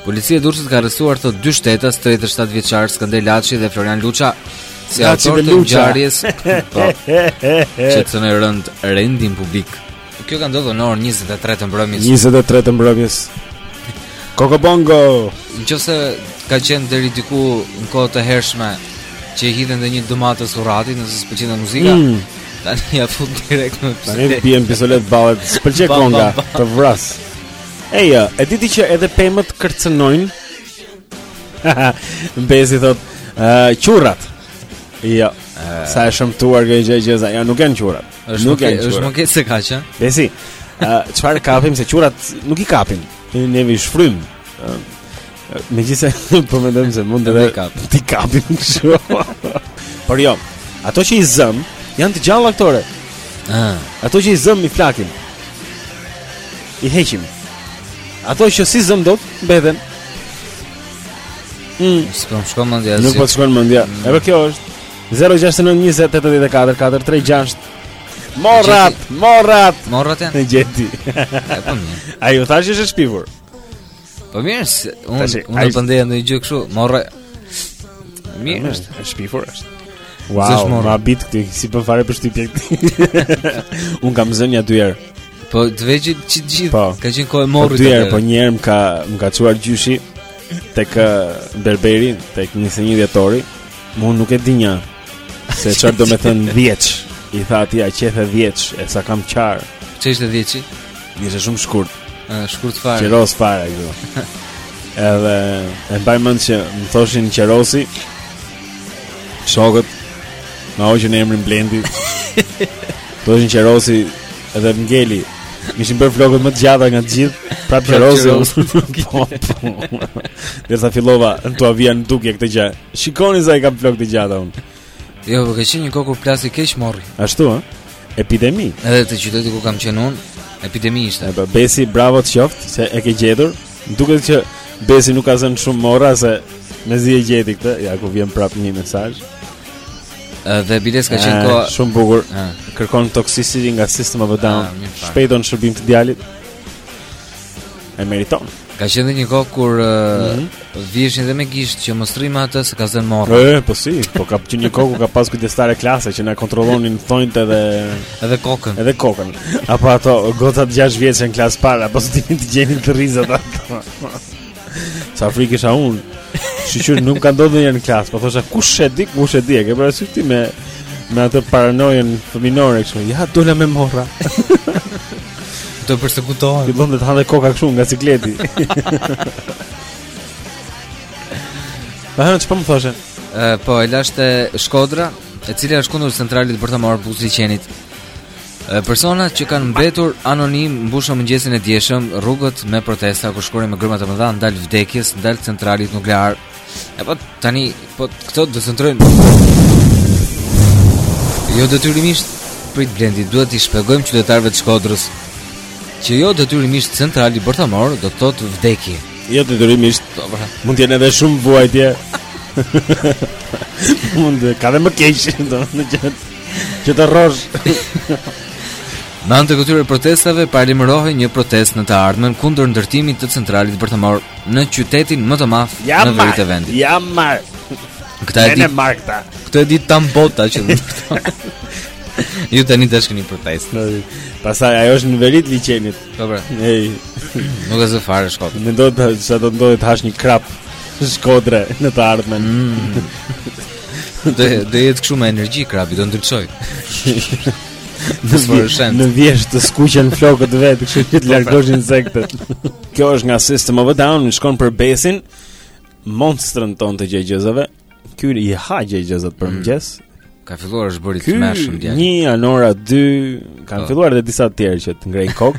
Policia e Durrësit ka arrestuar thotë dy shtetas, 37 vjeçar Skënder Laçi dhe Florian Luça, si autorë të ngjarjes. Po. Që cenoi rëndë rendin publik. Kjo ka ndodhur në orën 23 të mbrëmjes. 23 të mbrëmjes. Coco Bongo. Nëse ka qenë deri diku në kohë të hershme që i hidhje dhe një domate surratit nëse s'pëlqen muzika. Mm. Tani ja fut direkt në pse. Ne biem pistoletë ballit. S'pëlqen kënga të vras. Ej, e di ti që edhe pemët kërcënojnë? Besi thotë, uh, "Qurrat." Jo. Uh, sa e shëmtuar kjo gjëgjëza jo nuk janë qurrat. Është nuk janë. Është më keq se kaq, ha. Besi. Çfarë kapim se qurrat nuk i kapim. Ne neve i shfryjmë. Megjithëse po mendojmë se mund t'i kap. T'i kapim kështu. Por jo. Ato që i zëmë janë të gjalla këtore. Ah. Ato që i zëmë i flakim. I heqim. Ato që s'i zëmë dot mbeten. Mm. S'po shkon mendja. Nuk po shkon mendja. Mm. Edhe kjo është. 069 20 84 436 Morrat, morrat. Morrat janë. Gjeti. Po mirë. Ja u thashë që është e shpifur. Po mirë, unë unë po ai... ndiej ndonjë gjë kështu, morra. Mirë, e shpifur është. Wow, ma bit këti, si për fare për shtypje këti Unë kam zënë ja dy herë Po të veç që gjithë, po, ka qenë kohë e morrit atëherë Po dy herë, po më ka çuar gjyshi Tek uh, berberi, tek njëzet e një dhjetori Unë nuk e dinja Se çfarë do me thënë vjeç I tha atij qethe vjeç E sa kam qarë Ç'ishte vjeçi? Ishte shumë shkurt uh, Shkurt fare Qeros fare këtu Edhe E mbaj mend që më thoshin qerosi Shokët Ma hoqën emrin Blendi Thoshin qerosi Edhe më ngeli M'ishin bërë flokët më të gjata nga të gjithë Prapë qerosi Derisa fillova Unë t'ua vija në dukje këtë gjë Shikoni sa i kam flokët të gjata unë. Jo, po ka qenë një kohë kur plasi keq morri. Ashtu, ha? Epidemi. Edhe te qyteti ku kam qenë unë, epidemi ishte. Po Besi, bravo të qoftë se e ke gjetur. Duket që Besi nuk ka zënë shumë morra se mezi e gjeti këtë. Ja ku vjen prap një mesazh. Dhe biles ka qenë koha shumë bukur. Kërkon Toxicity nga System of a Down. Shpejton shërbim të djalit. E meriton. Ka qenë një kohë kur mm -hmm. viheshin dhe me gisht që mos rri me atë se ka zënë morra. Ëh, po si, po ka qenë një kohë kur ka pas kujdestare klase që na kontrollonin thonjtë edhe edhe kokën. Edhe kokën. Apo ato gocat 6 vjeç në klasë të parë, po s'dinin të gjenin thërrizat ato. Sa frikë kisha unë. Shyqyr nuk ka ndodhur ndonjëherë në klasë, po thosha kush e di, kush e di, e ke parasysh ti me me atë paranojën fëminore kështu. Ja dola me morra. Do persekutohem. Ti bën të hajë koka kështu nga sikleti. Pa hënë çfarë më thoshe? Ë po e lashta Shkodra, e cila është kundër centralit bërthamor buzë liqenit. Persona që kanë mbetur anonimë mbushën mëngjesin e djeshëm rrugët me protesta ku shkruanin me gërma të mëdha ndal vdekjes, ndal centralit nuklear. E po tani po këto do të ndrojnë. Jo detyrimisht prit Blendi, duhet t'i shpjegojmë qytetarëve të Shkodrës që jo detyrimisht centrali bërthamor do të thotë vdekje. Jo detyrimisht, po, pra. mund të jenë edhe shumë vuajtje. Mund ka dhe më keq, domethënë. Që të rrosh. Me anë të këtyre protestave paralajmërohej një protestë në të ardhmen kundër ndërtimit të centralit bërthamor në qytetin më të madh në veri të vendit. Ta marr. Këtë e di, ta marr. Këtë e di tan bota që. Ju tani ta shkëlqeni protestë. Pastaj ajo është në veri të liqenit. Po pra. Ej. Nuk e zë fare Shkodrën. Mendoj se do të ndodhë të hash një krap Shkodre në të ardhmen. Mm. Do jetë kështu me energji krabi, do ndriçoj. Në vjeshtë. Në vjeshtë të skuqen flokët vetë, kështu që të po, largosh pra. insektet. Kjo është nga System of a Down, më shkon për Besin. Monstrën ton të gjegjëzave. Ky i ha gjegjëzat për mm. mëngjes. Ka filluar është bërë i tmerrshëm djali. Një anora 2, kanë po. filluar edhe disa të tjerë që të ngrejnë kok,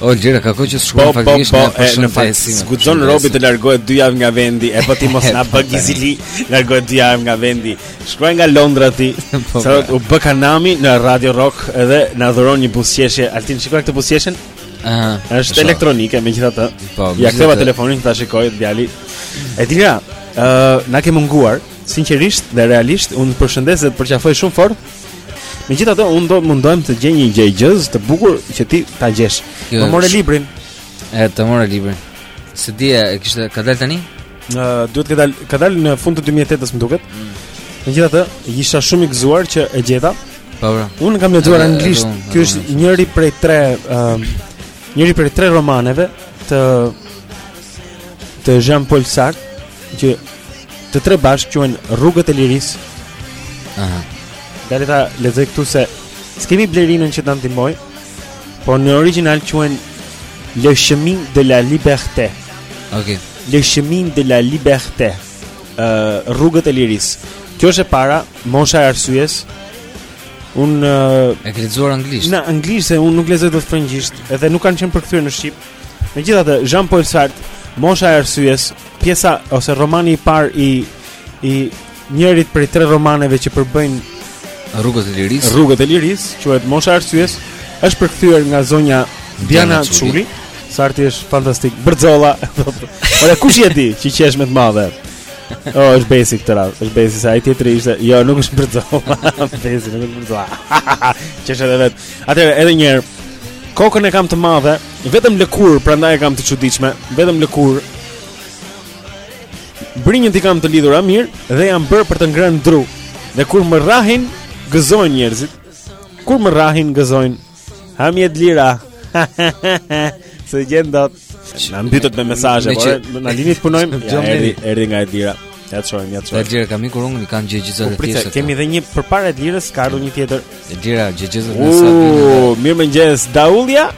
O Gjera, ka kohë që shkruan po, po, faktikisht po, po, në fakt. Guxon Robi të largohet dy javë nga vendi, e po ti mos na bëj gizili, largohet dy javë nga vendi. Shkruaj nga Londra ti. Po, Sa u bë ka nami në Radio Rock edhe na dhuron një buzëqeshje. Altin shikoje këtë buzëqeshjen? Aha. Është elektronike megjithatë. Po, ia ktheva telefonin ta shikojë djali. Edlira, ë, na ke munguar. Sinqerisht dhe realisht, unë përshëndes dhe të përqafoj shumë fort. Megjithatë unë do mundohem të gjej një gjëegjëzë të bukur që ti ta gjesh. Të marrë librin. E të marrë librin. S'e dija kishte ka dalë tani? Ë duhet të ketë dalë, ka dalë në fund të 2008-s më duket. Mm. Megjithatë, isha shumë i gëzuar që e gjeta. Po bra. Po. Unë kam lexuar anglisht. Ky është njëri prej tre ë njëri prej tre romaneve të të Jean-Paul Sartre që Të tre bashkë quhen Rrugët e Lirisë. Aha. Dale ta lexoj këtu se s'kemi Blerinën që të na ndihmojë, por në origjinal quhen Le chemin de la liberté. Okej. Okay. Le chemin de la liberté. Ë uh, Rrugët e Lirisë. Kjo është e para, mosha e arsyes. Un uh, e ke lexuar anglisht. Në anglisht se un nuk lexoj dot frëngjisht, edhe nuk kanë qenë përkthyer në shqip. Megjithatë, Jean Paul Sartre, Mosha e arsyes, pjesa ose romani i parë i i, njëri prej tre romaneve që përbëjnë Rrugët e Lirisë. Rrugët e Lirisë, quhet Mosha e arsyes, është përkthyer nga zonja Diana Çuli. Sartri është fantastik. Bërzolla. Ore kush je ti që qesh me të madhe? Oh, është Besi këtë radhë, është Besi, se ai tjetri ishte, jo, nuk është bërzolla, Besi, nuk është bërzolla, qesh edhe vetë. Atëherë edhe një herë. Kokën e kam të madhe, vetëm lëkurë, prandaj e kam të çuditshme, vetëm lëkurë. Brinjët i kam të lidhura mirë dhe jam bërë për të ngrënë dru. Dhe kur më rrahin, gëzojnë njerëzit. Kur më rrahin, gëzojnë. Hë mi Edlira. S'e gjen dot. Na mbytët me mesazhe, por na lini të punojmë. Ja, erdhi, erdhi nga Edlira. Ja të shojmë, ja të shojmë. Edlira kam ikur unë, kam gjëegjëza të tjera. Kemi edhe një përpara Edlirës, ka ardhur një tjetër. Edlira, gjëegjëza të tjera. Oo, mirëmëngjes Daullja.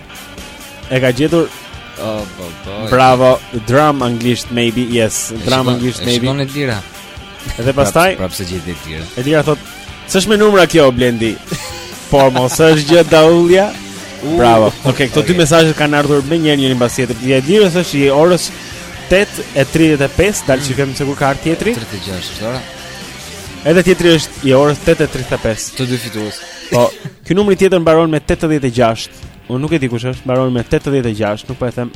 E ka gjetur Oh, bo, bo, Bravo, drum anglisht maybe, yes, drum anglisht maybe. E shikon Edlira. Edhe pastaj prapë se gjithë ditë tjerë. Edlira thot, "S'është me numra kjo Blendi." Po mos është gjë daullja. Bravo. Okej, okay, këto okay. dy mesazhet kanë ardhur menjëherë njëri mbas tjetrit. Ky është i orës 8:35, dal shikojmë se kur ka ardhur tjetri. 36 është ora. Edhe tjetri është i orës 8:35. Të dy fitues. Po, ky numri tjetër mbaron me 86. Unë nuk e di kush është, mbaron me 86, nuk po e them.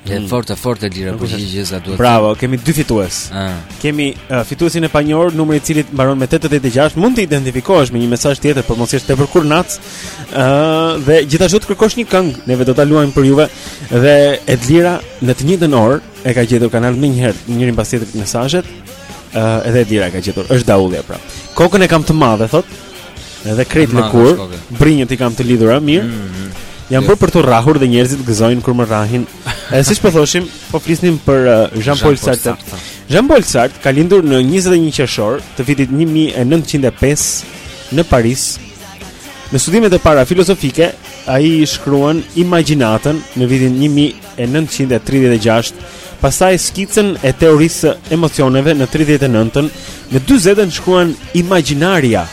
E mm. fort, e fortë Edlira përgjigje siç duhet. Bravo, kemi dy fitues. Ëh. Ah. Kemi uh, fituesin e panjohur, numri i cilit mbaron me 886, mund të identifikohesh me një mesazh tjetër, por mos je tepër kurnac. Ëh, uh, dhe gjithashtu të kërkosh një këngë, neve do ta luajmë për juve dhe Edlira në të njëjtën orë e ka gjetur kanë ardhur menjëherë, njëri pas tjetrit mesazhet. Ëh, uh, edhe Edlira e ka gjetur, është daullja pra. Kokën e kam të madhe, thotë. Edhe krejt lëkurë, brinjët i kam të lidhura mirë. Mm -hmm. Jam bërë për t'u rrahur dhe njerëzit gëzojnë kur më rrahin. E siç po thoshim, po flisnim për uh, Jean-Paul Sartre. Jean-Paul Sartre ka lindur në 21 qershor të vitit 1905 në Paris. Në studimet e para filozofike, ai shkruan Imagjinatën në vitin 1900 1936, pastaj skicën e teorisë së emocioneve në 39-ën, në 40-ën shkruan Imagjinarja.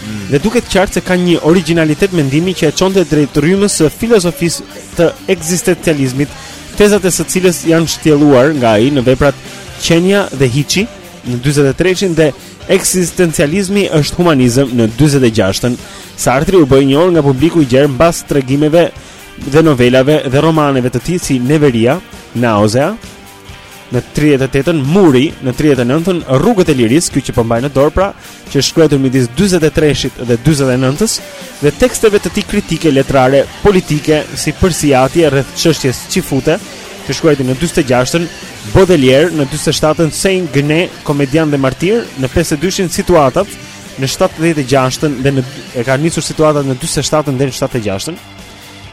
Mm. Dhe duket qartë se ka një origjinalitet mendimi që e çonte drejt rrymës së filozofisë të ekzistencializmit, tezat e së cilës janë shtjelluar nga ai në veprat Qenia dhe Hiçi në 43-shin dhe Ekzistencializmi është humanizëm në 46-ën. Sartre u bë i njohur nga publiku i gjerë mbas tregimeve dhe novelave dhe romaneve të tij si Neveria, Nausée-a, në 38-ën Muri, në 39-ën Rrugët e Lirisë, kjo që po mbaj në dorë pra, që është shkruajtur midis 43-shit dhe 49-s, dhe teksteve të tij kritike letrare, politike, si përsiatje rreth çështjes çifute, që shkruajti në 46-ën Baudelaire, në 47-ën Saint Genet, komedian dhe martir, në 52-shin Situatat, në 76-ën dhe në e ka nisur situatat në 47-ën deri në 76-ën.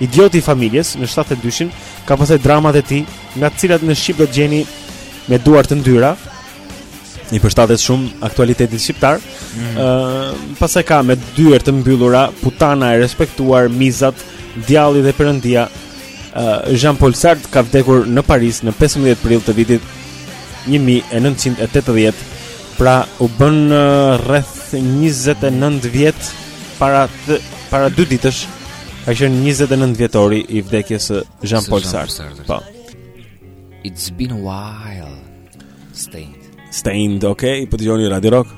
Idioti i familjes në 72-shin ka pastaj dramat e tij, nga të cilat në shqip do të gjeni me duar të ndyra. I përshtatet shumë aktualitetit shqiptar. Ëh, mm. uh, pastaj ka me dyer të mbyllura, putana e respektuar, mizat, djalli dhe perëndia. Uh, Jean-Paul Sartre ka vdekur në Paris në 15 prill të vitit 1980. Pra u bënë rreth 29 vjet para të, para dy ditësh ka qenë 29 vjetori i vdekjes së Jean Paul Sartre. Po. It's been a while. Staind. Staind, okay, po dëgjoni Radio Rock.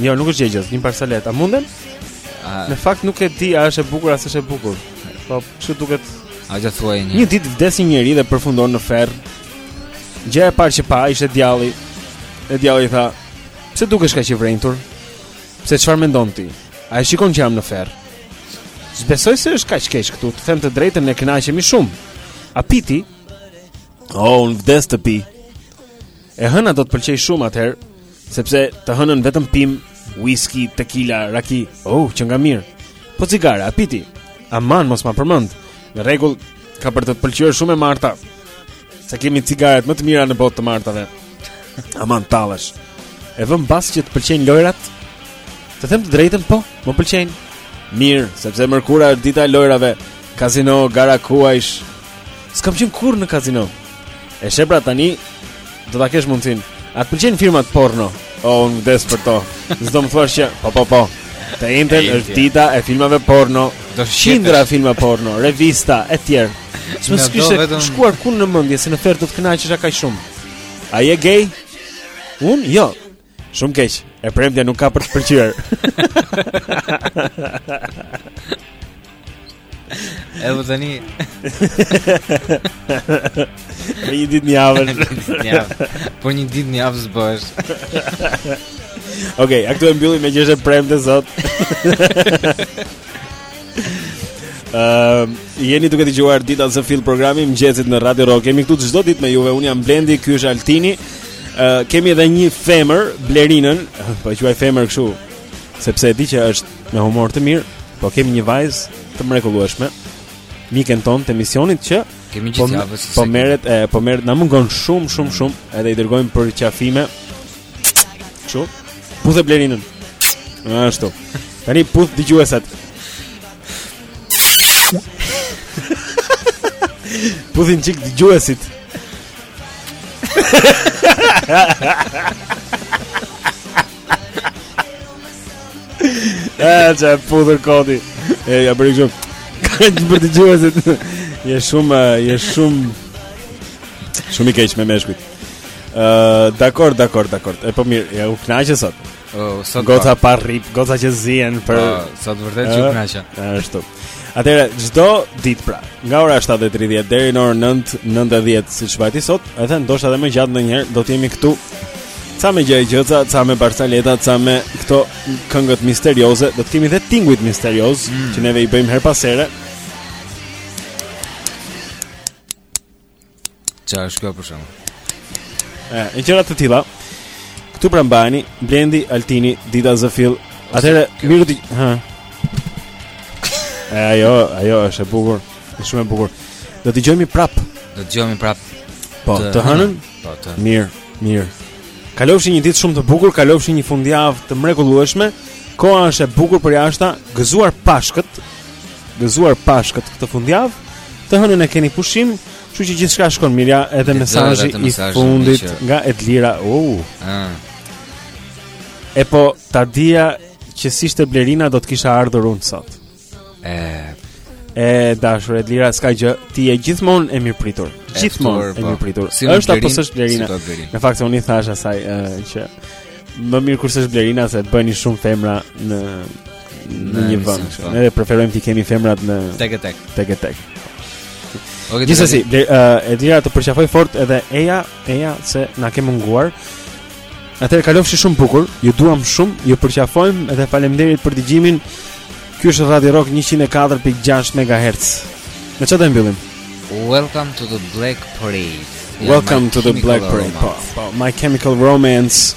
Jo, nuk është gjëegjëzë, një barsaletë. A mundem? A... Në fakt nuk e di a është e bukur a s'është e bukur. Po, kështu duket. A do thua një? Një ditë vdes një njeri dhe përfundon në ferr. Gjëja e parë që pa ishte djalli. E djalli tha, "Pse dukesh kaq i vrenjtur? Pse çfarë mendon ti? A e shikon që jam në ferr?" S'besoj se është kaq keq këtu, të them të drejtën ne kënaqemi shumë. A pi ti? Oh, unë vdes të pi. E hëna do të pëlqejë shumë atëherë, sepse të hënën vetëm pim whisky, tequila, raki. Oh, qenka mirë. Po cigare, a pi ti? Aman mos ma përmend. Në rregull, ka për të pëlqyer shumë e marta. Se kemi cigaret më të mira në botë të martave. Aman tallesh. E vë me bast që të pëlqejnë lojrat? Të them të drejtën, po, më pëlqejnë. Mirë, sepse e mërkura është dita e lojrave. Kazino, gara kuajsh. S'kam qenë kurrë në kazino. E sheh pra tani Do ta kesh mundësinë A të pëlqejnë filmat porno O, oh, unë vdes për to S'do më thuash që Po, po, po Të enjten është dita e filmave porno Qindra filma porno Revista, e tjerë S'më kishte shkuar kurrë në mendje Se në ferr do të kënaqesha kaq shumë A je gej? Unë? Jo Shumë keq. E premtja nuk ka për të të pëlqyer. Edhe tani. Për një ditë javë. Për një ditë javë s'po. Okej, okay, këtu e mbyllim meqë është e premte sot. Ehm, uh, jeni duke dëgjuar Dita zë Fill programi i mëngjesit në Radio Rock. Jemi këtu çdo ditë me juve. Unë jam Blendi, ky është Altini. Uh, kemi edhe një femër, Blerinën, po e quaj femër kështu, sepse e di që është me humor të mirë, po kemi një vajzë të mrekullueshme. Miken tonë të emisionit që e kemi gjithë po, javës. Po merret, po merret, na mungon shumë, shumë, shumë, edhe i dërgojmë përqafime. Çu? Puthe Blerinën. Ashtu. Tani puth dëgjuesat. Puthin çik dëgjuesit. Ah, e ke puthur kot ti. E ia bëri kështu. Ka të bërë dëgjuesit. Je shumë, je shumë shumë i keq me meshkujt. Uh, dakor, dakor, dakor. E po mirë, ja u knaqe sot. Oh, sot goca pa rip, goca që zien për uh, sot vërtet që u knaqe. Ashtu. Atëherë çdo ditë pra, nga ora 7:30 deri në orën 9, 9:10 siç vajti sot, edhe ndoshta edhe më gjatë ndonjëherë do të jemi këtu. Ca me gjëegjëza, ca me barsaleta, ca me këto këngët misterioze, do të kemi edhe tingujt misteriozë mm. që neve i bëjmë herë pas here. Çfarë është kjo për shkak? Ë, e gjëra të tilla. Këtu pra mbajmë Blendi, Altini, Dita Zafil. Atëherë, mirë, ti, ha. E ajo, ajo është e bukur, është shumë e bukur. Do të dëgjojmë prap. Do të dëgjojmë prap. Po, të, të hënën? Po, të. Mirë, mirë. Kalofshi një ditë shumë të bukur, kalofshi një fundjavë të mrekullueshme. Koha është e bukur për jashtë, gëzuar Pashkët. gëzuar pashkët këtë fundjavë. Të hënën e keni pushim, kështu që gjithçka shkon mirë, ja, edhe mesazhi i fundit që... nga Edlira. Uh. Ah. E po ta dija që s'ishte Blerina do të kisha ardhur unë sot. E e dashur Edlira, s'ka gjë, ti je gjithmonë e mirëpritur. Gjithmonë e po. mirëpritur. Si është apo s'është Blerina? Në fakt unë i thashë asaj uh, që më mirë kur s'është Blerina se bëheni shumë femra në në një vend. Ne preferojmë t'i kemi femrat tek e tek. Tek e tek. Okay, Gjithsesi, Edlira të përqafoj fort edhe Eja, Eja se na ke munguar. Atëherë kalofshi shumë bukur, ju duam shumë, ju përqafojmë edhe faleminderit për dëgjimin. Ky është Radio Rock 104.6 MHz. Me çfarë do mbyllim? Welcome to the Black Parade. Welcome to the Black Parade. Po, po, My Chemical Romance.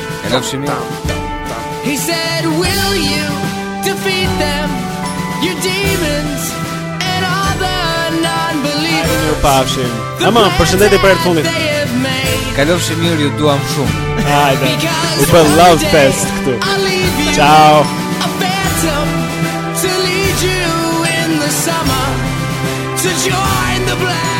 He said will you defeat them your demons and all the non-believers U pafshim Ama, përshëndetje për herë të fundit Kalofshi mirë, ju duam shumë Hajde, u bë love fest këtu Ciao A phantom to lead you in the summer To join the black